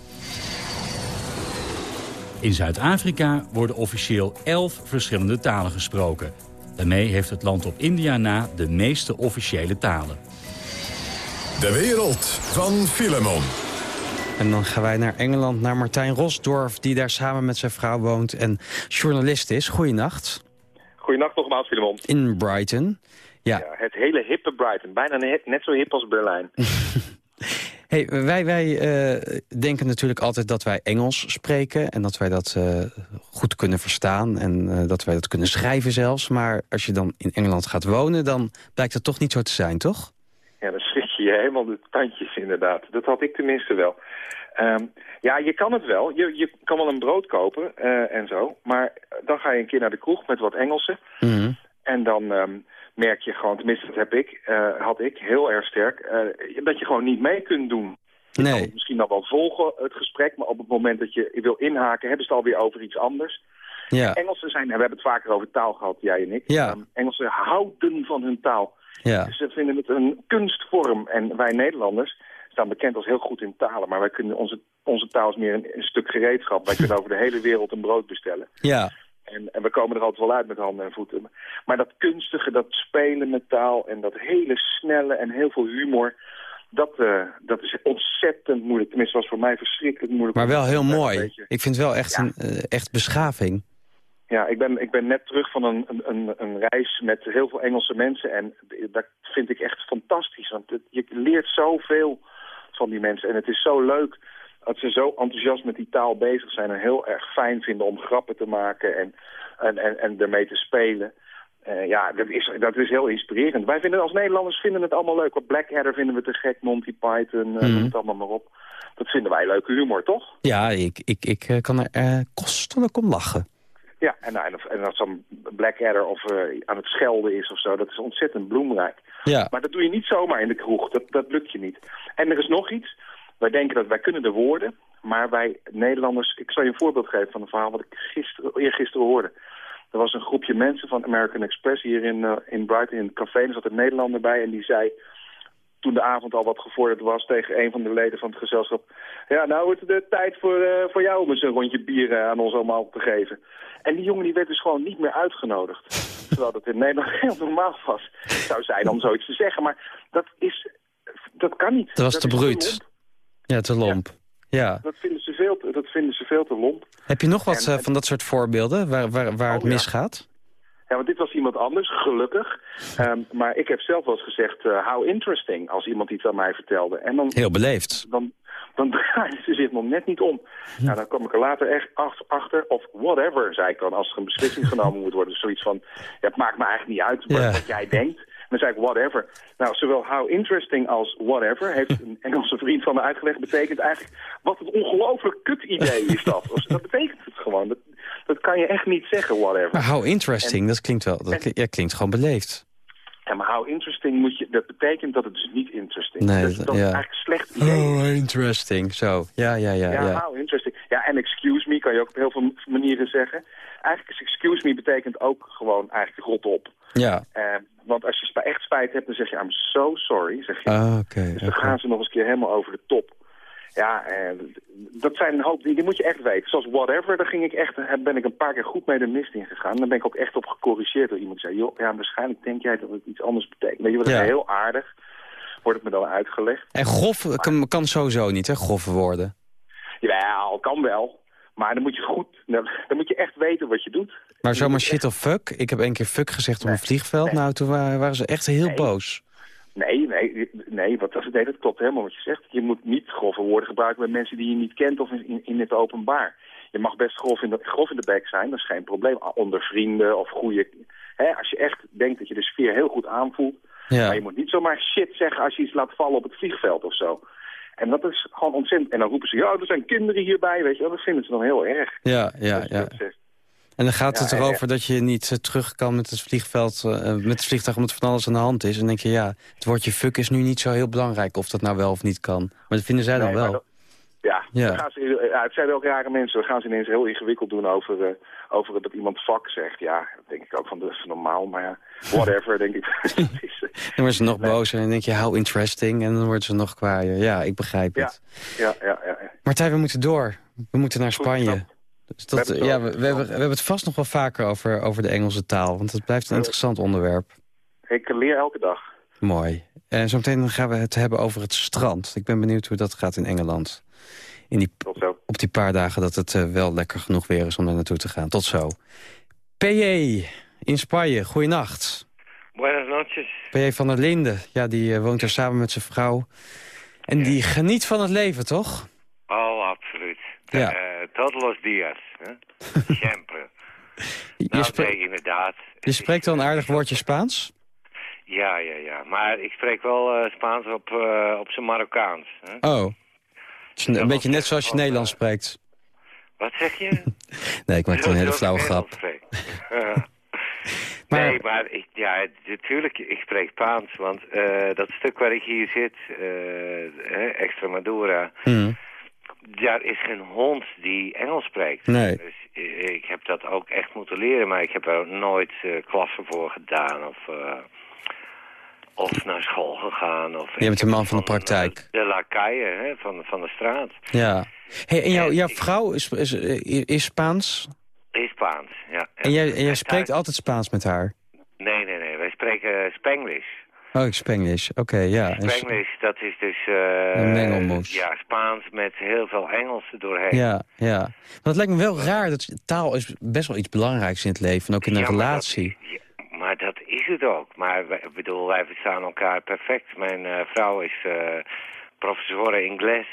In Zuid-Afrika worden officieel 11 verschillende talen gesproken. Daarmee heeft het land op India na de meeste officiële talen. De wereld van Filemon. En dan gaan wij naar Engeland, naar Martijn Rosdorf... die daar samen met zijn vrouw woont en journalist is. Goeienacht. Goedenacht nogmaals, Filemon. In Brighton. Ja, Ja, het hele hippe Brighton. Bijna net, net zo hip als Berlijn. Hey, wij wij eh, denken natuurlijk altijd dat wij Engels spreken... en dat wij dat eh, goed kunnen verstaan en eh, dat wij dat kunnen schrijven zelfs. Maar als je dan in Engeland gaat wonen, dan blijkt dat toch niet zo te zijn, toch? Ja, dan schrik je je helemaal de tandjes inderdaad. Dat had ik tenminste wel. Ehm, ja, je kan het wel. Je, je kan wel een brood kopen eh, en zo. Maar dan ga je een keer naar de kroeg met wat Engelsen. Mhm. En dan ehm, merk je gewoon, tenminste dat heb ik, eh, had ik heel erg sterk, eh, dat je gewoon niet mee kunt doen. Je Nee. misschien dan wel volgen, het gesprek, maar op het moment dat je wil inhaken, hebben ze het alweer over iets anders. Ja, Engelsen zijn, en we hebben het vaker over taal gehad, jij en ik. Ja. Ehm, Engelsen houden van hun taal. ja. Dus ze vinden het een kunstvorm. En wij Nederlanders staan bekend als heel goed in talen. Maar wij kunnen onze, onze taal is meer een, een stuk gereedschap. Wij kunnen over de hele wereld een brood bestellen. ja. En, en we komen er altijd wel uit met handen en voeten. Maar dat kunstige, dat spelen met taal en dat hele snelle en heel veel humor... Dat, eh, dat is ontzettend moeilijk. Tenminste, was voor mij verschrikkelijk moeilijk. Maar wel heel mooi. beetje- Ik vind het wel echt Ja. een eh, echt beschaving. Ja, ik ben, ik ben net terug van een, een- een, een reis met heel veel Engelse mensen. En dat vind ik echt fantastisch. Want het- je leert zoveel van die mensen. En het is zo leuk dat ze zo enthousiast met die taal bezig zijn. En heel erg fijn vinden om grappen te maken en, en, en, en ermee te spelen. Eh, ja, dat is, dat is heel inspirerend. Wij vinden als Nederlanders vinden het allemaal leuk. Wat Blackadder vinden we te gek, Monty Python, noem het allemaal maar op. Dat vinden wij leuke humor, toch? Ja, ik, ik, ik eh, kan er eh, kostelijk om lachen. Ja, en, nou, en, als dan Blackadder of aan het schelden is of zo, dat is ontzettend bloemrijk. Ja, Maar dat doe je niet zomaar in de kroeg, dat, dat lukt je niet. En er is nog iets, wij denken dat wij kunnen de woorden, maar wij Nederlanders, ik zal je een voorbeeld geven van een verhaal wat ik gisteren, eergisteren hoorde. Er was een groepje mensen van American Express hier in, eh, in Brighton in het café, er zat een Nederlander bij en die zei toen de avond al wat gevorderd was tegen een van de leden van het gezelschap. Ja, nou wordt het de tijd voor, eh, voor jou om eens een rondje bier eh, aan ons allemaal te geven. En die jongen die werd dus gewoon niet meer uitgenodigd. Terwijl dat in Nederland heel normaal was, zou zij dan zoiets te zeggen. Maar dat is, dat kan niet. Dat was te bruut. Ja, te lomp. Ja. Dat vinden ze veel te, dat vinden ze veel te lomp. Heb je nog wat En- eh, van dat soort voorbeelden waar, waar, waar het Oh, misgaat? Ja, want dit was iemand anders, gelukkig. Ehm, maar ik heb zelf wel eens gezegd, eh, how interesting, als iemand iets aan mij vertelde. En dan, Heel beleefd. dan, dan draaide ze zich nog net niet om. Nou, dan kwam ik er later echt ach- achter, of whatever, zei ik dan, als er een beslissing genomen moet worden. Dus zoiets van, ja, het maakt me eigenlijk niet uit wat, Ja. wat jij denkt. Dan zei ik whatever. Nou, zowel how interesting als whatever, heeft een Engelse vriend van me uitgelegd, betekent eigenlijk, wat een ongelooflijk kut idee is dat. Dat betekent het gewoon. Dat, dat kan je echt niet zeggen, whatever. Maar how interesting, dat klinkt wel, dat ja, klinkt gewoon beleefd. Ja, maar how interesting moet je... Dat betekent dat het dus niet interesting Nee, is. Dus dat ja. is eigenlijk slecht idee. Oh, interesting. Zo, ja, ja, ja. ja, ja. how interesting. Ja, en excuse me kan je ook op heel veel manieren zeggen. Eigenlijk is excuse me betekent ook gewoon eigenlijk rot op. Ja, Eh, want als je sp- echt spijt hebt, dan zeg je I'm so sorry. Zeg je. Ah, oké. dus dan gaan ze nog eens een keer helemaal over de top. Ja, eh, dat zijn een hoop dingen, die moet je echt weten. Zoals whatever, daar ging ik echt, ben ik een paar keer goed mee de mist in gegaan. Daar ben ik ook echt op gecorrigeerd door iemand die zei, joh, ja, waarschijnlijk denk jij dat het iets anders betekent. Weet je Ja. is heel aardig. Wordt het me dan uitgelegd. En grof kan, kan sowieso niet, hè, grove woorden. Ja, kan wel. Maar dan moet je goed, dan, moet je echt weten wat je doet. Maar zomaar shit of fuck. Ik heb één keer fuck gezegd op een vliegveld. Nou, toen waren, waren ze echt heel Nee. boos. Nee, nee, nee, wat dat, nee, dat klopt helemaal wat je zegt. Je moet niet grove woorden gebruiken met mensen die je niet kent of in, in, in het openbaar. Je mag best grof in, de, grof in de bek zijn, dat is geen probleem. Onder vrienden of goede... Hè, als je echt denkt dat je de sfeer heel goed aanvoelt. Ja. Maar je moet niet zomaar shit zeggen als je iets laat vallen op het vliegveld of zo. En dat is gewoon ontzettend... En dan roepen ze, ja, er zijn kinderen hierbij, weet je wel. Dat vinden ze dan heel erg. Ja, ja, ja. En dan gaat het ja, erover dat je niet eh, terug kan met het vliegveld, eh, met het vliegtuig omdat van alles aan de hand is. En dan denk je, ja, het woordje fuck is nu niet zo heel belangrijk of dat nou wel of niet kan. Maar dat vinden zij dan Nee, wel. dat- ja, Ja. Dan gaan ze, ja, het zijn ook rare mensen. Dan gaan ze ineens heel ingewikkeld doen over, eh, over dat iemand vak zegt. Ja, dat denk ik ook van, dat is normaal. Maar ja, whatever, denk ik. Eh, Dan worden ze nog boos en dan denk je, how interesting. En dan worden ze nog kwaaier. Ja, ik begrijp het. ja, ja, ja, ja. Martijn, we moeten door. We moeten naar Spanje. snap. Dus dat, We hebben ja, het we, hebben, we hebben het vast nog wel vaker over, over de Engelse taal. Want het blijft een interessant onderwerp. Ik leer elke dag. Mooi. En zometeen gaan we het hebben over het strand. Ik ben benieuwd hoe dat gaat in Engeland. In die, op die paar dagen dat het eh, wel lekker genoeg weer is om daar naartoe te gaan. Tot zo. PJ in Spanje, goeienacht. Buenas noches. PJ van der Linden, ja, die eh, woont er samen met zijn vrouw. En die geniet van het leven, toch? Oh, absoluut. Ja. Eh, todos los días. Hè? Siempre. Je, Nou, spre- nee, inderdaad. je spreekt wel een aardig woordje Spaans? Ja, ja, ja. Maar ik spreek wel eh, Spaans op, op zijn Marokkaans. Hè? Oh. Het is een, een beetje net zoals je Nederlands spreekt. Wat zeg je? Nee, ik maak een hele flauwe grap. Maar- Nee, maar ik, ja, natuurlijk, ik spreek Spaans. Want eh, dat stuk waar ik hier zit, eh, hè, Extremadura... Hm. daar is geen hond die Engels spreekt. Nee. Dus eh, ik heb dat ook echt moeten leren, maar ik heb er ook nooit eh, klassen voor gedaan of, eh, of naar school gegaan. Of, Je bent een man van de praktijk. De, de lakaien hè, van, van de straat. Ja. Hey, en jouw, jouw vrouw is, is, is Spaans? Spaans, ja. En jij, en jij spreekt thuis- altijd Spaans met haar? Nee, nee, nee. Wij spreken Spanglish. Oh, ik Spanglish. Oké, ja. Spanglish, dat is dus... eh, Een mengelmoes. Ja, Spaans met heel veel Engels doorheen. Ja, ja. Want het lijkt me wel raar, dat taal is best wel iets belangrijks in het leven. En ook in een Ja, maar dat- relatie. ja, maar dat is het ook. Maar ik bedoel, wij verstaan elkaar perfect. Mijn eh, vrouw is eh professore Engels.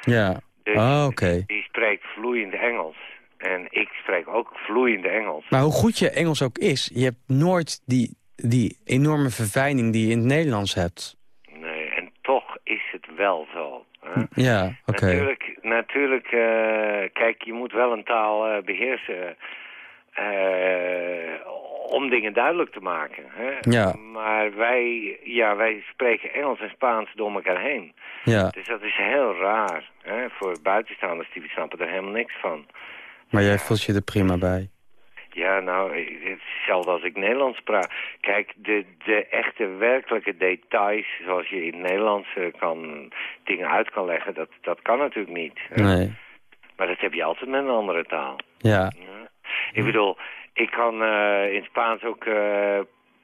Ja. Dus Oh, oké. die spreekt vloeiend Engels. En ik spreek ook vloeiend Engels. Maar hoe goed je Engels ook is, je hebt nooit die, die enorme verfijning die je in het Nederlands hebt. Nee, en toch is het wel zo. Hè? Ja, oké. Natuurlijk, natuurlijk eh, kijk, je moet wel een taal eh, beheersen eh, om dingen duidelijk te maken. Hè? Ja. Maar wij, ja, wij spreken Engels en Spaans door elkaar heen. Ja, Dus dat is heel raar. Hè? Voor buitenstaanders, die snappen er helemaal niks van. Maar jij voelt je er prima bij. Ja, nou, het is hetzelfde als ik Nederlands praat. Kijk, de, de echte werkelijke details, zoals je in het Nederlands eh, kan, dingen uit kan leggen, dat, dat kan natuurlijk niet. Nee. Maar dat heb je altijd met een andere taal. Ja. Ja. Ik bedoel, ik kan uh, in Spaans ook uh,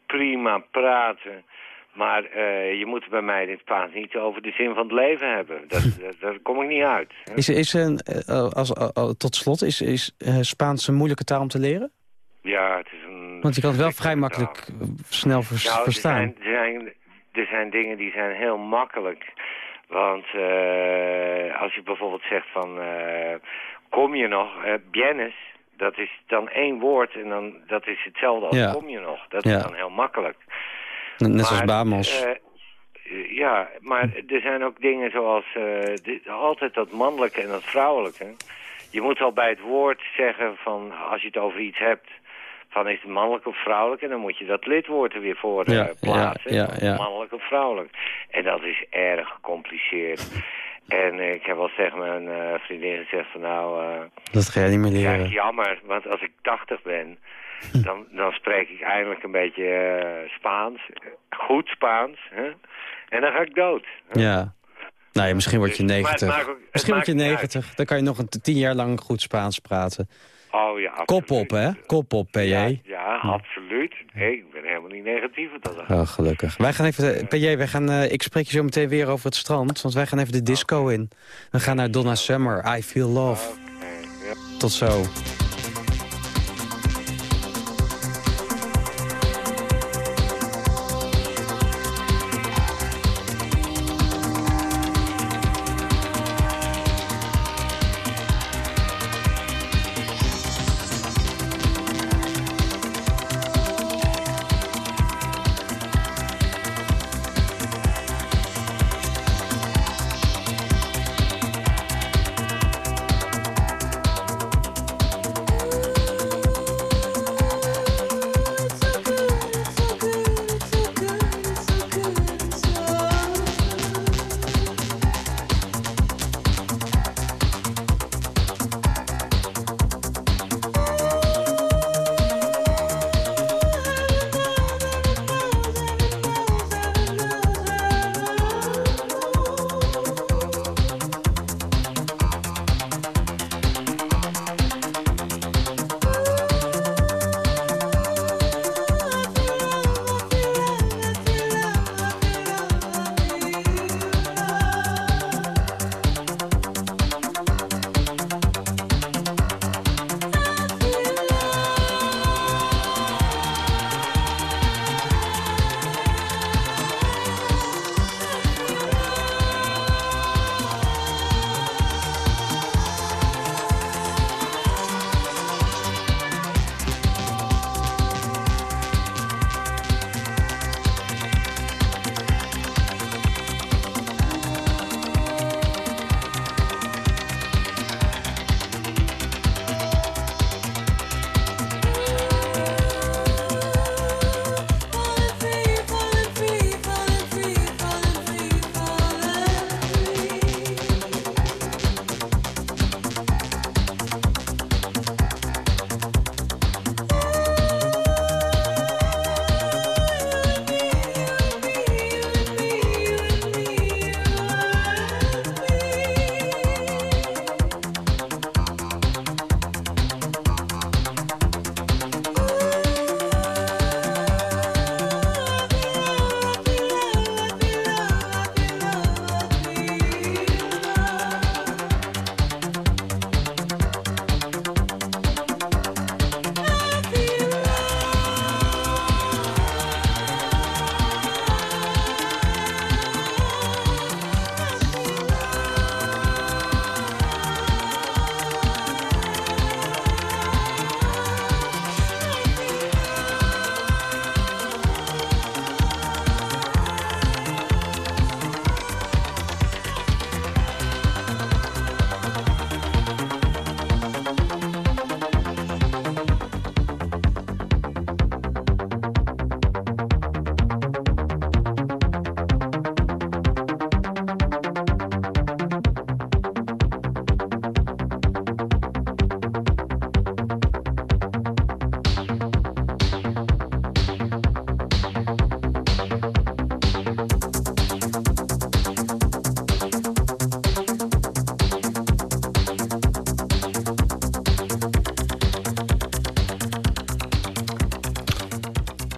prima praten. Maar uh, je moet bij mij in het Spaans niet over de zin van het leven hebben. Dat, dat, daar kom ik niet uit. Is, is een, als, tot slot, is, is Spaans een moeilijke taal om te leren? Ja, het is een... Want je kan het wel vrij makkelijk snel vers nou, verstaan. Er zijn, er, zijn, er zijn dingen die zijn heel makkelijk. Want als je bijvoorbeeld zegt van... Kom je nog? Bienes, dat is dan één woord en dan, dat is hetzelfde als ja. kom je nog. Dat is dan heel makkelijk. Net zoals Bamos. eh, ja, maar er zijn ook dingen zoals eh, dit- altijd dat mannelijke en dat vrouwelijke. Je moet al bij het woord zeggen van als je het over iets hebt, van is het mannelijk of vrouwelijk, en dan moet je dat lidwoord er weer voor eh, Ja, ja, plaatsen. ja, ja. Mannelijk of vrouwelijk. En dat is erg gecompliceerd. En ik heb wel tegen mijn eh, vriendin gezegd van nou, Dat ga jij niet meer ja, leren. jammer, want als ik 80 ben, dan, dan spreek ik eindelijk een beetje eh, Spaans. Goed Spaans. Hè? En dan ga ik dood. Ja. Nou ja, misschien word je Dus- maar het 90. maakt ook- het Misschien word je maakt niet 90. Dan kan je nog een tien jaar lang goed Spaans praten. Oh ja, Kop op, hè? Kop op, PJ. Ja, ja, absoluut. Hey, ik ben helemaal niet negatief. Dat Oh, gelukkig. Wij gaan even, de- PJ, wij gaan, eh, ik spreek je zo meteen weer over het strand. Want wij gaan even de disco in. We gaan naar Donna Summer, I Feel Love. Tot zo.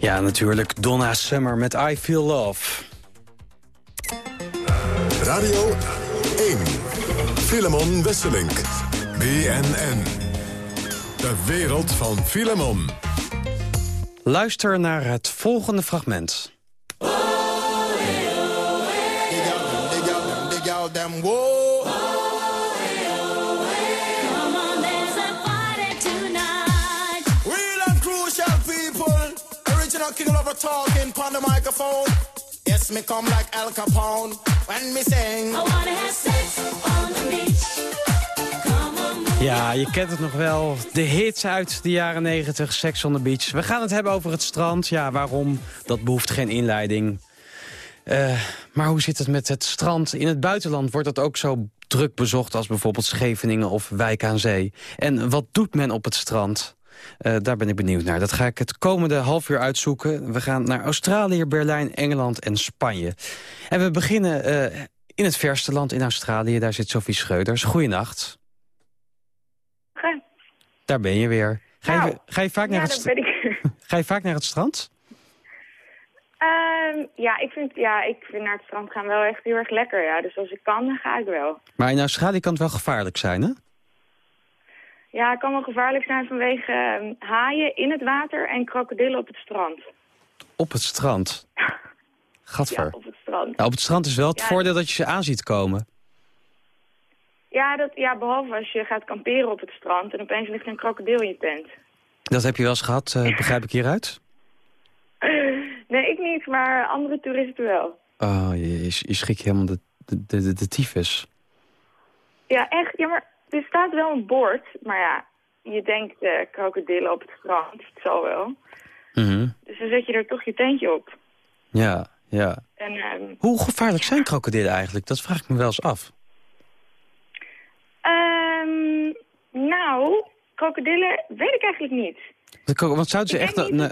Ja, natuurlijk Donna Summer met I Feel Love. Radio 1. Filemon Wesselink. BNN. De wereld van Filemon. Luister naar het volgende fragment. Real talking on the microphone. Yes, me come like Al Capone when me sing. I wanna have sex on the beach. Ja, je kent het nog wel. De hits uit de jaren 90, Sex on the Beach. We gaan het hebben over het strand. Ja, waarom? Dat behoeft geen inleiding. Eh, maar hoe zit het met het strand in het buitenland? Wordt dat ook zo druk bezocht als bijvoorbeeld Scheveningen of Wijk aan Zee? En wat doet men op het strand? Eh, daar ben ik benieuwd naar. Dat ga ik het komende half uur uitzoeken. We gaan naar Australië, Berlijn, Engeland en Spanje. En we beginnen eh, in het verste land in Australië. Daar zit Sophie Scheuders. Goeienacht. Ga. Daar ben je weer. Ga je, Nou, ga je, vaak, naar Ja, het weet ik. ga je vaak naar het strand? Ehm, ja, ik vind, ja, ik vind naar het strand gaan wel echt heel erg lekker, ja. Dus als ik kan, dan ga ik wel. Maar in Australië kan het wel gevaarlijk zijn, hè? Ja, het kan wel gevaarlijk zijn vanwege ehm, haaien in het water en krokodillen op het strand. Op het strand. Gadver. Ja, op het strand. Nou, op het strand is wel het Ja. voordeel dat je ze aan ziet komen. Ja, dat, ja, behalve als je gaat kamperen op het strand en opeens ligt er een krokodil in je tent. Dat heb je wel eens gehad, eh, begrijp ik hieruit? Nee, ik niet, maar andere toeristen wel. Oh, je, je, je schrik je helemaal de, de, de, de tyfus. Ja, echt. Ja, maar er staat wel een bord, maar ja, je denkt eh krokodillen op het strand, het zal wel. Mhm. Dus dan zet je er toch je tentje op. Ja, ja. En ehm, Hoe gevaarlijk zijn krokodillen eigenlijk? Dat vraag ik me wel eens af. ehm, nou, krokodillen weet ik eigenlijk niet. Want zouden ze, echt, ze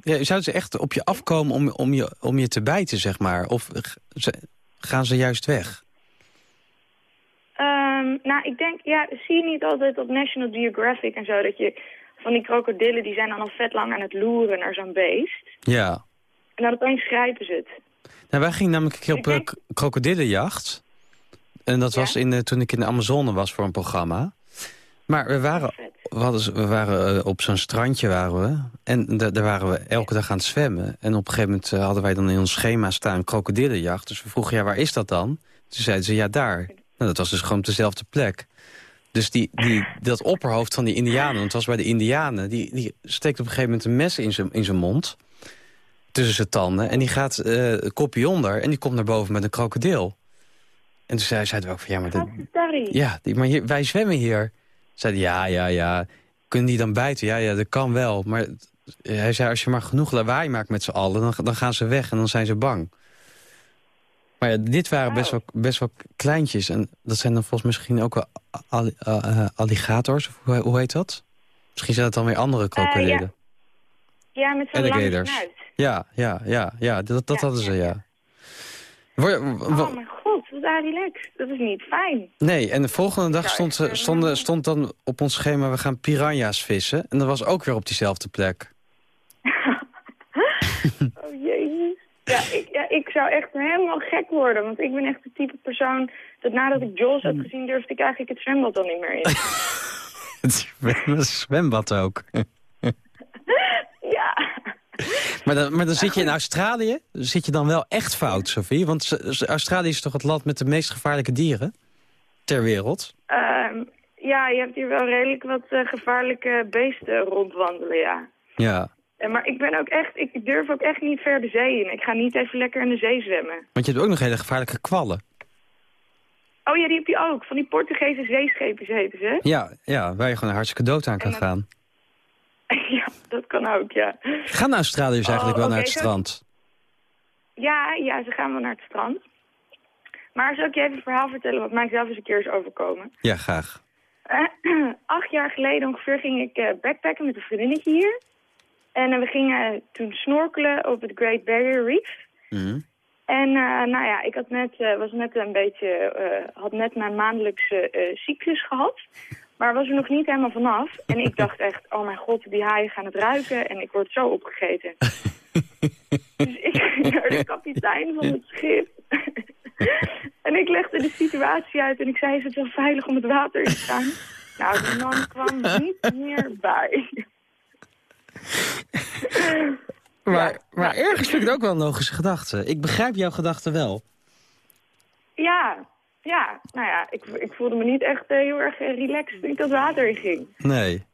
ja, zouden ze echt op je afkomen om, om, je, om je te bijten, zeg maar? Of gaan ze juist weg? Ehm, nou, ik denk, ja, zie je niet altijd op National Geographic en zo... dat je van die krokodillen, die zijn dan al vet lang aan het loeren naar zo'n beest. Ja. En dan opeens grijpen ze het. Nou, wij gingen namelijk een keer op eh, k- krokodillenjacht. En dat was in, eh, toen ik in de Amazone was voor een programma. Maar we waren, we hadden, we waren eh, op zo'n strandje waren we. En da- daar waren we elke dag aan het zwemmen. En op een gegeven moment eh, hadden wij dan in ons schema staan krokodillenjacht. Dus we vroegen, ja, waar is dat dan? Toen zeiden ze, ja, daar. Nou, dat was dus gewoon op dezelfde plek. Dus die, die, dat opperhoofd van die indianen, want het was bij de indianen... die, die steekt op een gegeven moment een mes in zijn, in zijn mond tussen zijn tanden. En die gaat eh een kopje onder en die komt naar boven met een krokodil. En toen zei, zeiden we ook van, ja, maar, dat, Sorry. ja, die, maar hier, wij zwemmen hier. Zeiden, ja, ja, ja. Kunnen die dan bijten? Ja, ja, dat kan wel. Maar hij zei, als je maar genoeg lawaai maakt met z'n allen... Dan, dan gaan ze weg en dan zijn ze bang. Maar ja, dit waren best, wel, best wel kleintjes. En dat zijn dan volgens mij misschien ook wel alli- eh, eh, alligators. Of hoe, hoe heet dat? Misschien zijn het dan weer andere krokodillen. Ja, met zo'n lange snuit. Ja, ja, ja, ja, dat, dat Ja, hadden ze, ja. Word- Oh mijn god, wat daar relaxed. Dat is niet fijn. nee, en de volgende dag stond, eh, stond, stond dan op ons schema... we gaan piranha's vissen. En dat was ook weer op diezelfde plek. Oh jezus. Ja ik, ja, ik zou echt helemaal gek worden. Want ik ben echt het type persoon dat nadat ik Jaws had gezien... durfde ik eigenlijk het zwembad dan niet meer in. Het zwem- het zwembad ook. ja. Maar dan, maar dan zit je in Australië, zit je dan wel echt fout, Sophie? Want Australië is toch het land met de meest gevaarlijke dieren ter wereld? Ehm, ja, je hebt hier wel redelijk wat eh, gevaarlijke beesten rondwandelen, ja. Ja, maar ik ben ook echt, ik durf ook echt niet ver de zee in. Ik ga niet even lekker in de zee zwemmen. want je hebt ook nog hele gevaarlijke kwallen. Oh ja, die heb je ook. Van die Portugese zeeschepen heten ze. Ja, ja, waar je gewoon hartstikke dood aan kan dat- gaan. ja, dat kan ook, ja. Gaan Australiërs eigenlijk Oh, wel naar het zo- strand? Ja, ja, ze gaan wel naar het strand. Maar zal ik je even een verhaal vertellen wat mij zelf eens een keer is overkomen? Ja, graag. Acht jaar geleden ongeveer ging ik eh, backpacken met een vriendinnetje hier. En we gingen toen snorkelen op het Great Barrier Reef. Mhm. En eh, nou ja, ik had net, eh, was net een beetje, eh, had net mijn maandelijkse cyclus gehad. Maar was er nog niet helemaal vanaf. En ik dacht echt, oh mijn god, die haaien gaan het ruiken en ik word zo opgegeten. dus ik ging naar de kapitein van het schip. en ik legde de situatie uit en ik zei, is het wel veilig om het water in te gaan? Nou, die man kwam niet meer bij. Maar, maar ergens vind ik het ook wel een logische gedachte. Ik begrijp jouw gedachte wel. Ja, ja, nou ja, ik, ik voelde me niet echt eh, heel erg eh, relaxed toen ik dat water in ging. Nee.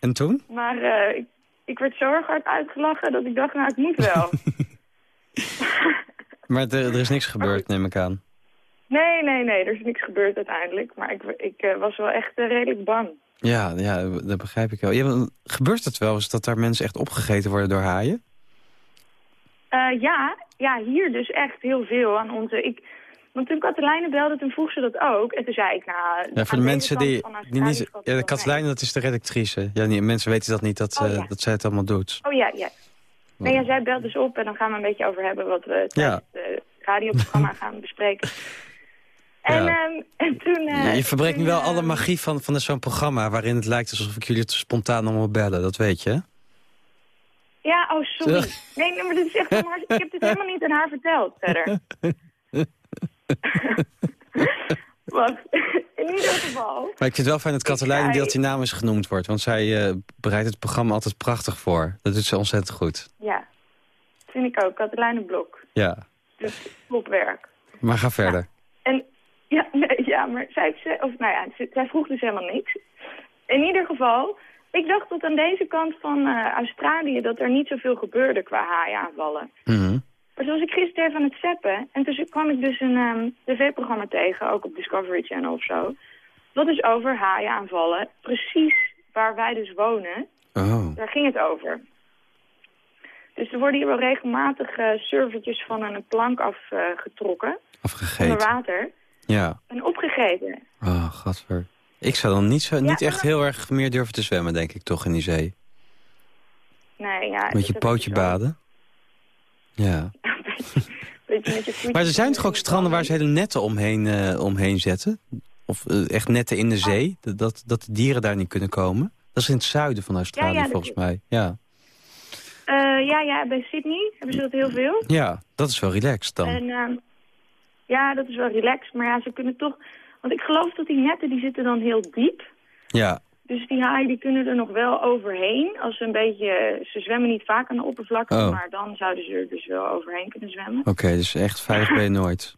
En toen? Maar eh, ik, ik werd zo erg hard uitgelachen dat ik dacht, nou, ik moet wel. Maar er, er is niks gebeurd, neem ik aan. nee, nee, nee, er is niks gebeurd uiteindelijk. Maar ik, ik was wel echt redelijk bang. Ja, ja, dat begrijp ik wel. Ja, gebeurt het wel eens dat daar mensen echt opgegeten worden door haaien? Eh, ja, ja, hier dus echt heel veel aan onze... Ik, want toen Katelijne belde, toen vroeg ze dat ook. En toen zei ik, nou... Ja, voor de mensen die, die niet... Ja, Katelijne, dat is de redactrice. Ja, die, mensen weten dat niet, dat, Oh, eh, dat zij het allemaal doet. Oh ja, ja. Nee, ja, zij belt dus op en dan gaan we een beetje over hebben wat we tijdens het radioprogramma gaan bespreken. En, Ja. ehm, en toen... eh, Ja, je verbreekt nu wel eh, alle magie van, van zo'n programma... waarin het lijkt alsof ik jullie te spontaan allemaal bellen. Dat weet je? Ja, oh, sorry. Nee, nee, maar dit is echt helemaal hard- Ik heb dit helemaal niet aan haar verteld verder. In ieder geval... Maar ik vind het wel fijn dat Katelijne zei- deeltinamis genoemd wordt. Want zij eh, bereidt het programma altijd prachtig voor. Dat doet ze ontzettend goed. Ja, vind ik ook. Katelijne Blok. Ja, Dus topwerk. maar ga verder. En ja, nee, ja maar zij, ze- of, nou ja, zij vroeg dus helemaal niks. In ieder geval, ik dacht tot aan deze kant van eh, Australië dat er niet zoveel gebeurde qua haaienaanvallen. Mhm. Maar zoals ik gisteren even aan het zappen, en toen kwam ik dus een ehm, tv-programma tegen, ook op Discovery Channel of zo. Dat is over haaienaanvallen, precies waar wij dus wonen. Oh. Daar ging het over. Dus er worden hier wel regelmatig eh servertjes van een plank afgetrokken, onder Afgegeten. water, Ja. en opgegeten. Oh, gadver. Ik zou dan niet, zo, niet echt heel erg meer durven te zwemmen, denk ik, toch, in die zee. Nee, ja. Met je pootje zo. baden. Ja. Maar er zijn toch ook stranden waar ze hele netten omheen, eh, omheen zetten? Of eh, echt netten in de zee, dat- dat, dat de dieren daar niet kunnen komen? Dat is in het zuiden van Australië, Ja, ja, dat volgens mij. Ja. Eh, ja, ja, bij Sydney hebben ze dat heel veel. ja, dat is wel relaxed dan. En ehm, ja, dat is wel relaxed. Maar ja, ze kunnen toch... Want ik geloof dat die netten, die zitten dan heel diep. Ja, Dus die haaien die kunnen er nog wel overheen. Als ze een beetje... Ze zwemmen niet vaak aan de oppervlakte, Oh. maar dan zouden ze er dus wel overheen kunnen zwemmen. oké, dus echt veilig ben je nooit.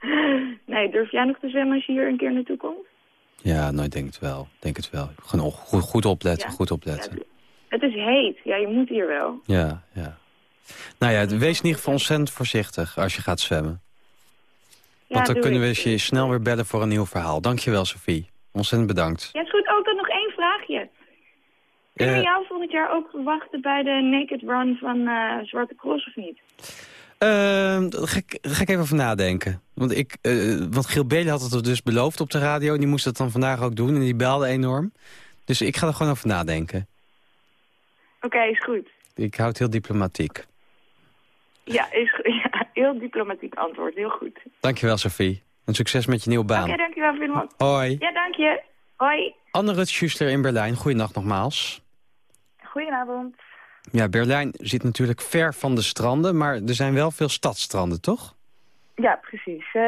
Nee, durf jij nog te zwemmen als je hier een keer naartoe komt? Ja, nou, ik denk het wel. Ik Denk het wel. Gewoon goed, goed opletten, Ja. goed opletten. Het is heet. Ja, je moet hier wel. Ja, ja. Nou ja, wees in ieder geval ontzettend voorzichtig als je gaat zwemmen. Want dan kunnen we je snel weer bellen voor een nieuw verhaal. Dankjewel, Sophie. Ontzettend bedankt. Ja, is goed. Ook dan nog één vraagje. Kunnen we Eh, jou volgend jaar ook verwachten bij de Naked Run van eh, Zwarte Cross of niet? Ehm, daar ga, ik, daar ga ik even over nadenken. Want, ik, eh, want Giel Belen had het dus beloofd op de radio. En die moest dat dan vandaag ook doen. En die belde enorm. Dus ik ga er gewoon over nadenken. Oké, is goed. Ik houd heel diplomatiek. Ja, is goed. Ja, heel diplomatiek antwoord. Heel goed. Dankjewel, Sophie. En succes met je nieuwe baan. Oké, dankjewel Willem. Hoi. Ja, dank je. Hoi. Anne Schuster in Berlijn. Goeienacht nogmaals. Goedenavond. Ja, Berlijn zit natuurlijk ver van de stranden. Maar er zijn wel veel stadstranden, toch? Ja, precies. Eh,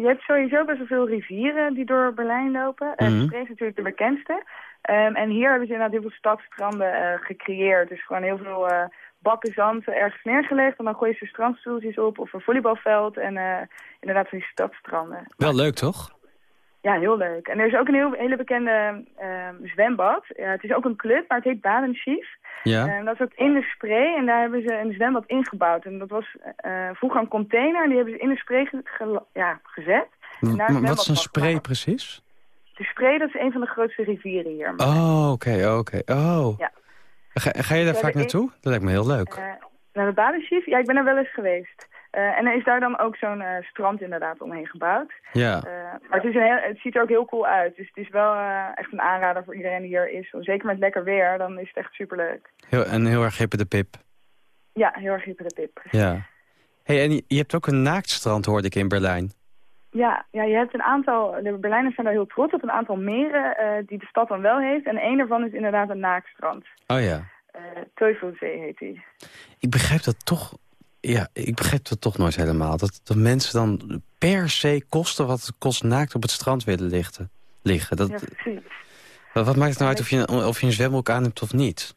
je hebt sowieso best wel veel rivieren die door Berlijn lopen. De Spree is natuurlijk de bekendste. Ehm, en hier hebben ze inderdaad heel veel stadstranden eh, gecreëerd. Dus gewoon heel veel bakken zand ergens neergelegd. En dan gooien ze strandstoeltjes op of een volleybalveld. En eh, inderdaad van die stadstranden. Wel leuk, toch? Ja, heel leuk. En er is ook een heel, hele bekende ehm, zwembad. Het is ook een club, maar het heet Baden Schief. Ja. En dat is ook in de Spree en daar hebben ze een zwembad ingebouwd. En dat was eh, vroeger een container en die hebben ze in de ge- gela- ja, gezet. En Wat is een spray precies? De Spree, dat is een van de grootste rivieren hier. Oh, oké, oké. Oh. Ja. Ga, ga je daar Ja, vaak naartoe? Dat lijkt me heel leuk. Eh, naar de Badenschief? Ja, ik ben er wel eens geweest. Eh, en er is daar dan ook zo'n eh, strand inderdaad omheen gebouwd. Ja. Maar het, is een heel, het ziet er ook heel cool uit. Dus het is wel echt een aanrader voor iedereen die hier is. Zeker met lekker weer, dan is het echt superleuk. Heel, en heel erg hippe de pip. Ja, heel erg hyper de pip. Ja. hey, en je je hebt ook een naaktstrand, hoorde ik in Berlijn. Ja, ja, je hebt een aantal, de Berlijners zijn daar heel trots op, een aantal meren eh, die de stad dan wel heeft. En één daarvan is inderdaad een naakstrand. Oh ja. Uh, Teufelsee heet die. Ik begrijp dat toch, ja, ik begrijp dat toch nooit helemaal. Dat, dat mensen dan per se kosten wat het kost naakt op het strand willen liggen. liggen. Dat, ja, precies. Wat, wat maakt het nou uit of je, of je een zwembroek aan hebt of niet?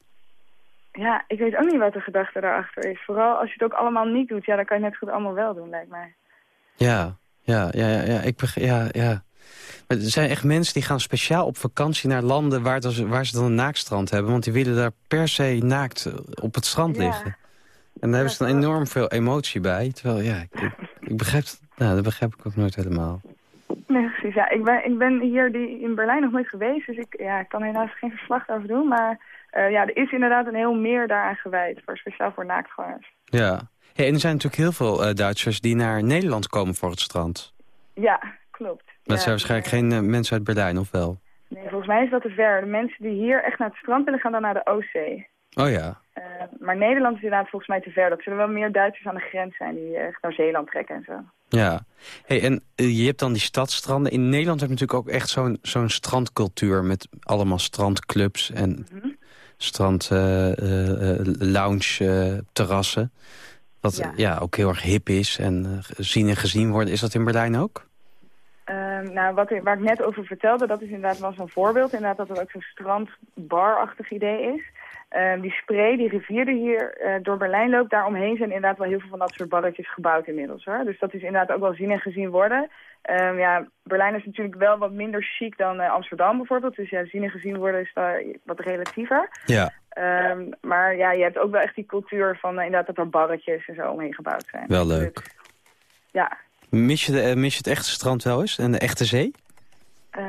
Ja, ik weet ook niet wat de gedachte daarachter is. Vooral als je het ook allemaal niet doet, ja, dan kan je het net goed allemaal wel doen, lijkt mij. Ja, ja, ja, ja, ja. Ik ja, ja. Maar er zijn echt mensen die gaan speciaal op vakantie naar landen waar, dat, waar ze dan een naakstrand hebben. Want die willen daar per se naakt op het strand Ja. liggen. En daar hebben ze dan enorm veel emotie bij. Terwijl, ja, ik, ik begrijp, nou, dat begrijp ik ook nooit helemaal. Nee, precies. Ja, ik ben, ik ben hier die, in Berlijn nog nooit geweest, dus ik, ja, ik kan helaas geen verslag daarover doen. Maar eh, ja, er is inderdaad een heel meer daaraan gewijd, voor, speciaal voor naaktgangers. Ja. En er zijn natuurlijk heel veel eh, Duitsers die naar Nederland komen voor het strand. Ja, klopt. Dat ja, zijn waarschijnlijk geen eh, mensen uit Berlijn, of wel? Nee, volgens mij is dat te ver. De mensen die hier echt naar het strand willen gaan dan naar de Oostzee. Oh ja. Eh, maar Nederland is inderdaad volgens mij te ver. Dat zullen wel meer Duitsers aan de grens zijn die eh, echt naar Zeeland trekken en zo. Ja. Hey, en eh, je hebt dan die stadstranden. In Nederland heb je natuurlijk ook echt zo'n zo'n strandcultuur... met allemaal strandclubs en strand eh, eh, eh, lounge eh, terrassen. Wat Ja. ja. ook heel erg hip is en eh, zien en gezien worden. Is dat in Berlijn ook? Ehm, nou, wat, waar ik net over vertelde, dat is inderdaad wel zo'n voorbeeld. Inderdaad dat het ook zo'n strandbarachtig idee is. Ehm, die spray, die rivier die hier eh, door Berlijn loopt, daaromheen zijn inderdaad wel heel veel van dat soort barretjes gebouwd inmiddels. Hoor. Dus dat is inderdaad ook wel zien en gezien worden. Ehm, ja, Berlijn is natuurlijk wel wat minder chic dan eh, Amsterdam bijvoorbeeld. Dus ja, zien en gezien worden is daar wat relatiever. Ja. Maar ja, je hebt ook wel echt die cultuur van eh, inderdaad dat er barretjes en zo omheen gebouwd zijn. Wel leuk. Ja, Mis je, de, eh, mis je het echte strand wel eens? En de echte zee? Eh,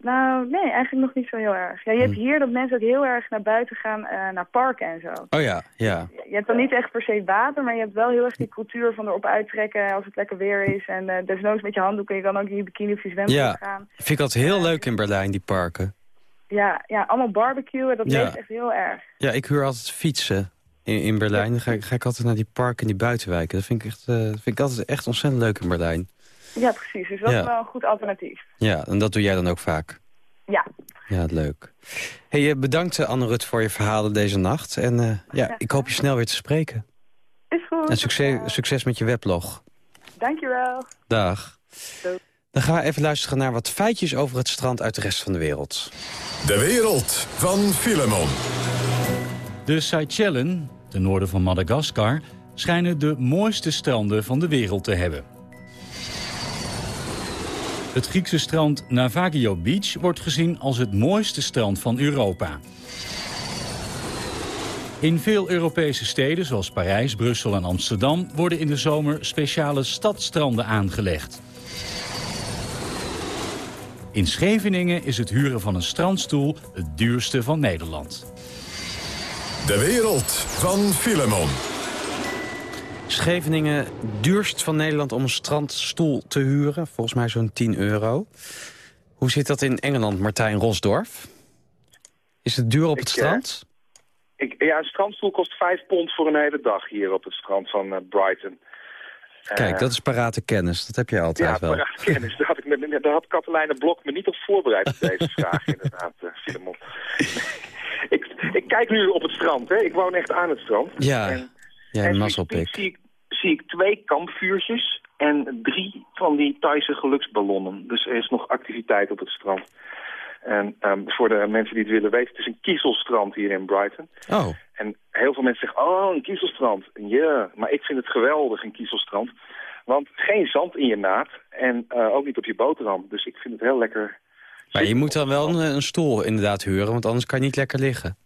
nou, nee, eigenlijk nog niet zo heel erg. Ja, je hebt hier dat mensen ook heel erg naar buiten gaan, eh, naar parken en zo. Oh ja, ja. Je hebt dan niet echt per se water, maar je hebt wel heel erg die cultuur van erop uittrekken als het lekker weer is. En eh desnoods met je handdoek kun je dan ook in je bikini of je Ja, gaan. vind ik altijd heel leuk in Berlijn, die parken. Ja, ja, allemaal barbecuen, dat Ja. leeft echt heel erg. Ja, ik huur altijd fietsen in, in Berlijn. Dan ga ik, ga ik altijd naar die parken en die buitenwijken. Dat vind ik, echt, eh, vind ik altijd echt ontzettend leuk in Berlijn. Ja, precies. Dus dat Ja. is wel een goed alternatief. Ja, en dat doe jij dan ook vaak. Ja. Ja, leuk. Hey, eh, bedankt eh, Anne Rut voor je verhalen deze nacht. En eh, ja, ik hoop je snel weer te spreken. Is goed. En succes, succes met je weblog. Dankjewel. Dag. Doei. Dan gaan we even luisteren naar wat feitjes over het strand uit de rest van de wereld. De wereld van Filemon. De Seychellen, ten noorden van Madagaskar, schijnen de mooiste stranden van de wereld te hebben. Het Griekse strand Navagio Beach wordt gezien als het mooiste strand van Europa. In veel Europese steden, zoals Parijs, Brussel en Amsterdam... worden in de zomer speciale stadstranden aangelegd. In Scheveningen is het huren van een strandstoel het duurste van Nederland. De wereld van Filemon. Scheveningen duurst van Nederland om een strandstoel te huren. Volgens mij zo'n 10 euro. Hoe zit dat in Engeland, Martijn Rosdorf? Is het duur op het Ik, eh, strand? Ik, ja, een strandstoel kost 5 pond voor een hele dag hier op het strand van eh, Brighton. Kijk, dat is parate kennis. Dat heb je altijd ja, wel. paraat kennis. Daar had, ik me, daar had Katelijne Blok me niet op voorbereid op deze vraag, inderdaad, Filemon. Ik, ik kijk nu op het strand, hè. Ik woon echt aan het strand. Ja, En, ja en mazzelpik. zie, ik, zie ik twee kampvuurtjes en drie van die Thaise geluksballonnen. Dus er is nog activiteit op het strand. En ehm, voor de mensen die het willen weten, het is een kiezelstrand hier in Brighton. Oh, En heel veel mensen zeggen, oh, een kiezelstrand. Ja, maar ik vind het geweldig, een kiezelstrand. Want geen zand in je naad en eh, ook niet op je boterham. Dus ik vind het heel lekker. Maar je moet dan wel een, een stoel inderdaad huren, want anders kan je niet lekker liggen.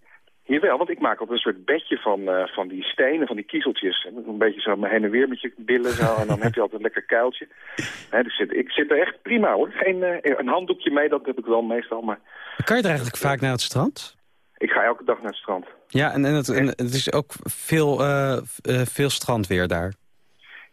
Jawel, want ik maak op een soort bedje van, eh, van die stenen, van die kiezeltjes. En een beetje zo heen en weer met je billen zo. En dan heb je altijd een lekker kuiltje. Hè, dus zit, ik zit er echt prima hoor. Geen, eh, een handdoekje mee, dat heb ik wel meestal. Maar Kan je er eigenlijk vaak naar het strand? ik ga elke dag naar het strand. Ja, en, en, het, en het is ook veel, eh, veel strandweer daar.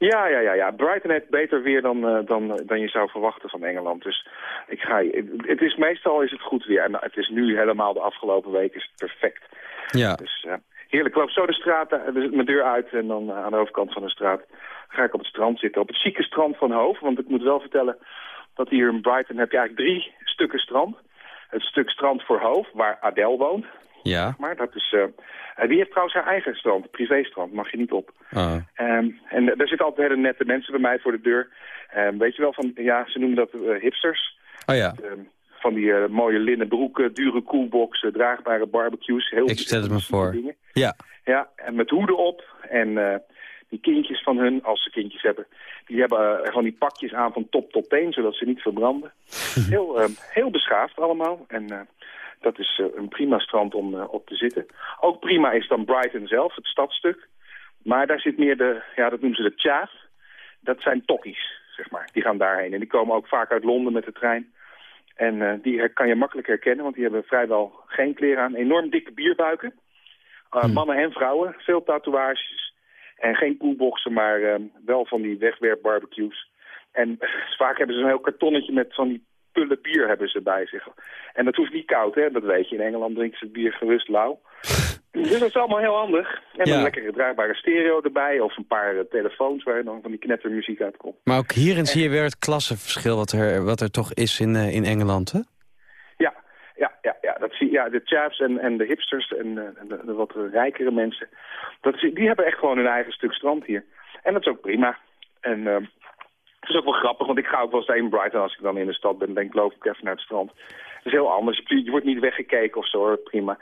Ja, ja, ja, ja. Brighton heeft beter weer dan, eh, dan, dan je zou verwachten van Engeland. Dus ik ga, het is, meestal is het goed weer. En het is nu helemaal de afgelopen week is het perfect. Ja. Dus eh, Heerlijk. Ik loop zo de straat, dus mijn deur uit en dan aan de overkant van de straat ga ik op het strand zitten. Op het chique strand van Hoof, want ik moet wel vertellen dat hier in Brighton heb je eigenlijk drie stukken strand. Het stuk strand voor Hoof, waar Adele woont. Ja. Maar dat is, uh, die heeft trouwens haar eigen strand, privéstrand, mag je niet op. Oh. Um, en daar zitten altijd hele nette mensen bij mij voor de deur. Um, weet je wel, van, ja, ze noemen dat uh, hipsters. Oh ja. Um, van die uh, mooie linnen broeken, dure coolboxen, draagbare barbecues. Heel Ik stel het me voor. Dingen. Ja. Ja, en met hoeden op. En die kindjes van hun, als ze kindjes hebben, die hebben van die pakjes aan van top tot teen, zodat ze niet verbranden. heel, heel beschaafd allemaal. En dat is uh, een prima strand om uh, op te zitten. Ook prima is dan Brighton zelf, het stadstuk. Maar daar zit meer de, ja, dat noemen ze de chaaf. Dat zijn tokkies, zeg maar. Die gaan daarheen. En die komen ook vaak uit Londen met de trein. En uh, die kan je makkelijk herkennen, want die hebben vrijwel geen kleren aan. Enorm dikke bierbuiken. Hmm. Mannen en vrouwen, veel tatoeages. En geen koelboxen, maar wel van die wegwerpbarbecues. En vaak hebben ze een heel kartonnetje met van die pullen bier hebben ze bij zich. En dat hoeft niet koud, hè? dat weet je. In Engeland drinken ze bier gerust lauw. dus dat is allemaal heel handig. En Ja. een lekkere draagbare stereo erbij. Of een paar eh, telefoons waar dan van die knettermuziek uitkomt. Maar ook hierin zie je weer het klassenverschil wat er, wat er toch is in, eh, in Engeland, hè? Ja, ja, ja, ja, dat zie, ja de chaps en, en de hipsters en, eh, en de, de wat rijkere mensen. Dat, zie- die hebben echt gewoon hun eigen stuk strand hier. En dat is ook prima. En het is ook wel grappig, want ik ga ook wel eens in Brighton als ik dan in de stad ben. denk ik, loop ik even naar het strand. Het is heel anders. Je wordt niet weggekeken of zo, hoor. prima.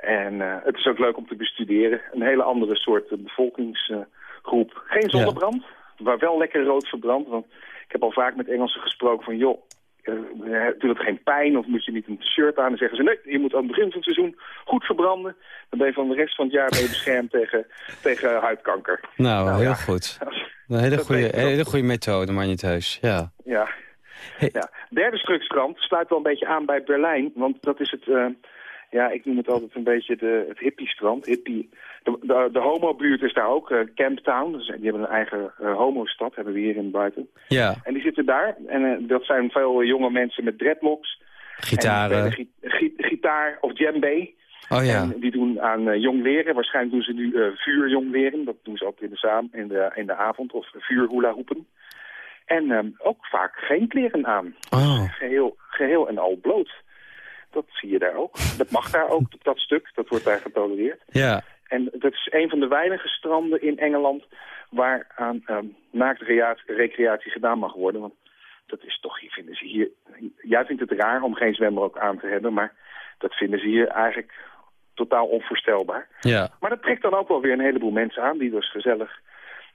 En eh, het is ook leuk om te bestuderen. Een hele andere soort eh, bevolkingsgroep. Geen zonnebrand, maar wel lekker rood verbrand. Want ik heb al vaak met Engelsen gesproken van... joh, eh, doet het geen pijn of moet je niet een shirt aan? Dan zeggen ze, nee, je moet aan het begin van het seizoen goed verbranden. Dan ben je van de rest van het jaar ben je beschermd tegen, tegen huidkanker. Nou, heel ja. goed. Een hele goede, hele goede methode, maar niet heus. Ja. Ja. ja. Derde stuk strand sluit wel een beetje aan bij Berlijn. Want dat is het, eh, ja, ik noem het altijd een beetje de, het hippie-strand. Hippie. De, de, de homobuurt is daar ook, eh, Camp Town. Dus die hebben een eigen eh, homostad, hebben we hier in Brighton. Ja, En die zitten daar. En eh, dat zijn veel jonge mensen met dreadlocks. gitaren. En, gi- gi- gitaar of djembe. Oh ja. En die doen aan eh, jong leren. Waarschijnlijk doen ze nu eh vuur jong leren. Dat doen ze altijd in de, saam, in de, in de avond. Of vuur hula hoepen. En ehm, ook vaak geen kleren aan. Oh. Geheel, geheel en al bloot. Dat zie je daar ook. Dat mag daar ook, op dat stuk. Dat wordt daar getolereerd. Ja. En dat is een van de weinige stranden in Engeland... waar aan ehm naakte rea- recreatie gedaan mag worden. Want dat is toch, hier vinden ze hier... Jij vindt het raar om geen zwembroek aan te hebben... maar dat vinden ze hier eigenlijk totaal onvoorstelbaar. Ja. Maar dat trekt dan ook wel weer een heleboel mensen aan... die dus gezellig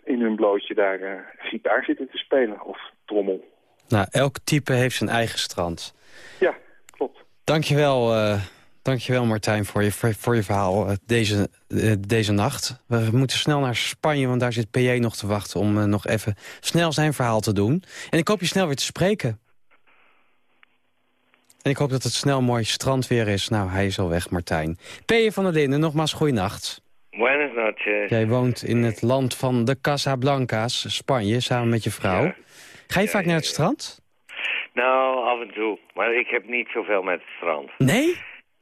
in hun blootje daar eh, gitaar zitten te spelen. Of trommel. Nou, elk type heeft zijn eigen strand. Ja, klopt. Dankjewel, eh dankjewel Martijn voor je, voor, voor je verhaal eh, deze, deze nacht. We moeten snel naar Spanje, want daar zit PJ nog te wachten... om nog even snel zijn verhaal te doen. En ik hoop je snel weer te spreken. En ik hoop dat het snel mooi strandweer is. Nou, hij is al weg, Martijn. PJ van der Linden, nogmaals goeienacht. Buenas noches. Jij woont in het land van de Casablanca's, Spanje, samen met je vrouw. Ja. Ga je vaak naar het strand? Nou, af en toe. Maar ik heb niet zoveel met het strand. Nee?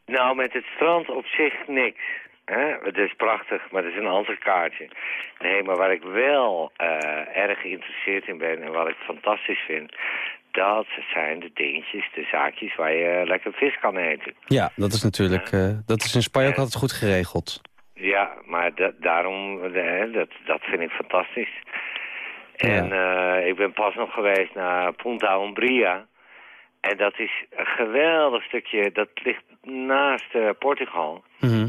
Nou, met het strand op zich niks. Hè? Het is prachtig, maar het is een ander kaartje. Nee, maar waar ik wel eh, erg geïnteresseerd in ben en wat ik fantastisch vind... dat zijn de dingetjes, de zaakjes waar je lekker vis kan eten. Ja, dat is natuurlijk, eh, dat is in Spanje ook altijd goed geregeld. Ja, maar da- daarom, eh, dat, dat vind ik fantastisch. En eh, ik ben pas nog geweest naar Punta Umbria. En dat is een geweldig stukje, dat ligt naast Portugal. Mhm.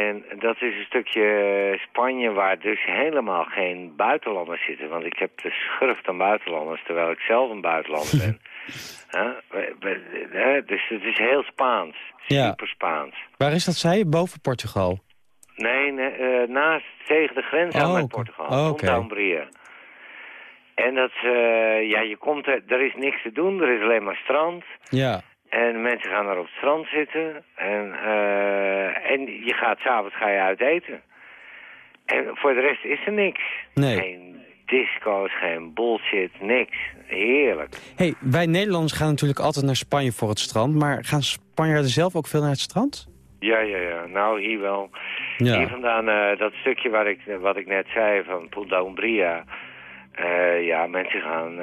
En dat is een stukje Spanje waar dus helemaal geen buitenlanders zitten. Want ik heb de schurft aan buitenlanders, terwijl ik zelf een buitenlander ben. Dus het is heel Spaans, super Spaans. Waar is dat, zei je? Boven Portugal? Nee, nee eh, naast, tegen de grens aan Oh, met. Portugal. Oh. En dat, eh, ja, je komt er, er is niks te doen, er is alleen maar strand. Ja. En mensen gaan er op het strand zitten. En, eh, en je gaat s'avonds ga je uit eten. En voor de rest is er niks. Nee. Geen disco's, geen bullshit, niks. Heerlijk. hey, wij Nederlanders gaan natuurlijk altijd naar Spanje voor het strand. Maar gaan Spanjaarden zelf ook veel naar het strand? Ja, ja, ja. Nou, hier wel. Ja. Hier vandaan, uh, dat stukje waar ik, wat ik net zei van Punta Umbria... Uh, ja, mensen gaan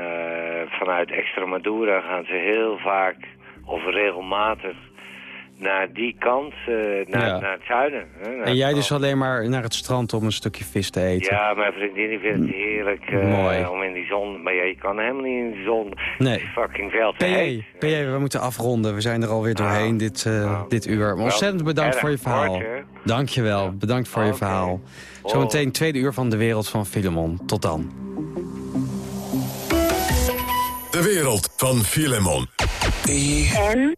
vanuit Extremadura gaan ze heel vaak of regelmatig naar die kant, uh, naar, naar het zuiden. Hè, en jij dus alleen maar naar het strand om een stukje vis te eten? Ja, mijn vriendin die vindt het heerlijk uh, om in die zon... Maar ja, je kan helemaal niet in de zon. Nee. fucking veld PJ, PJ, we moeten afronden. We zijn er alweer doorheen dit, uh, nou, dit uur. Maar ontzettend bedankt voor je verhaal. Dank je wel, bedankt voor je verhaal. Zometeen tweede uur van de wereld van Filemon. Tot dan. De wereld van Filemon. En.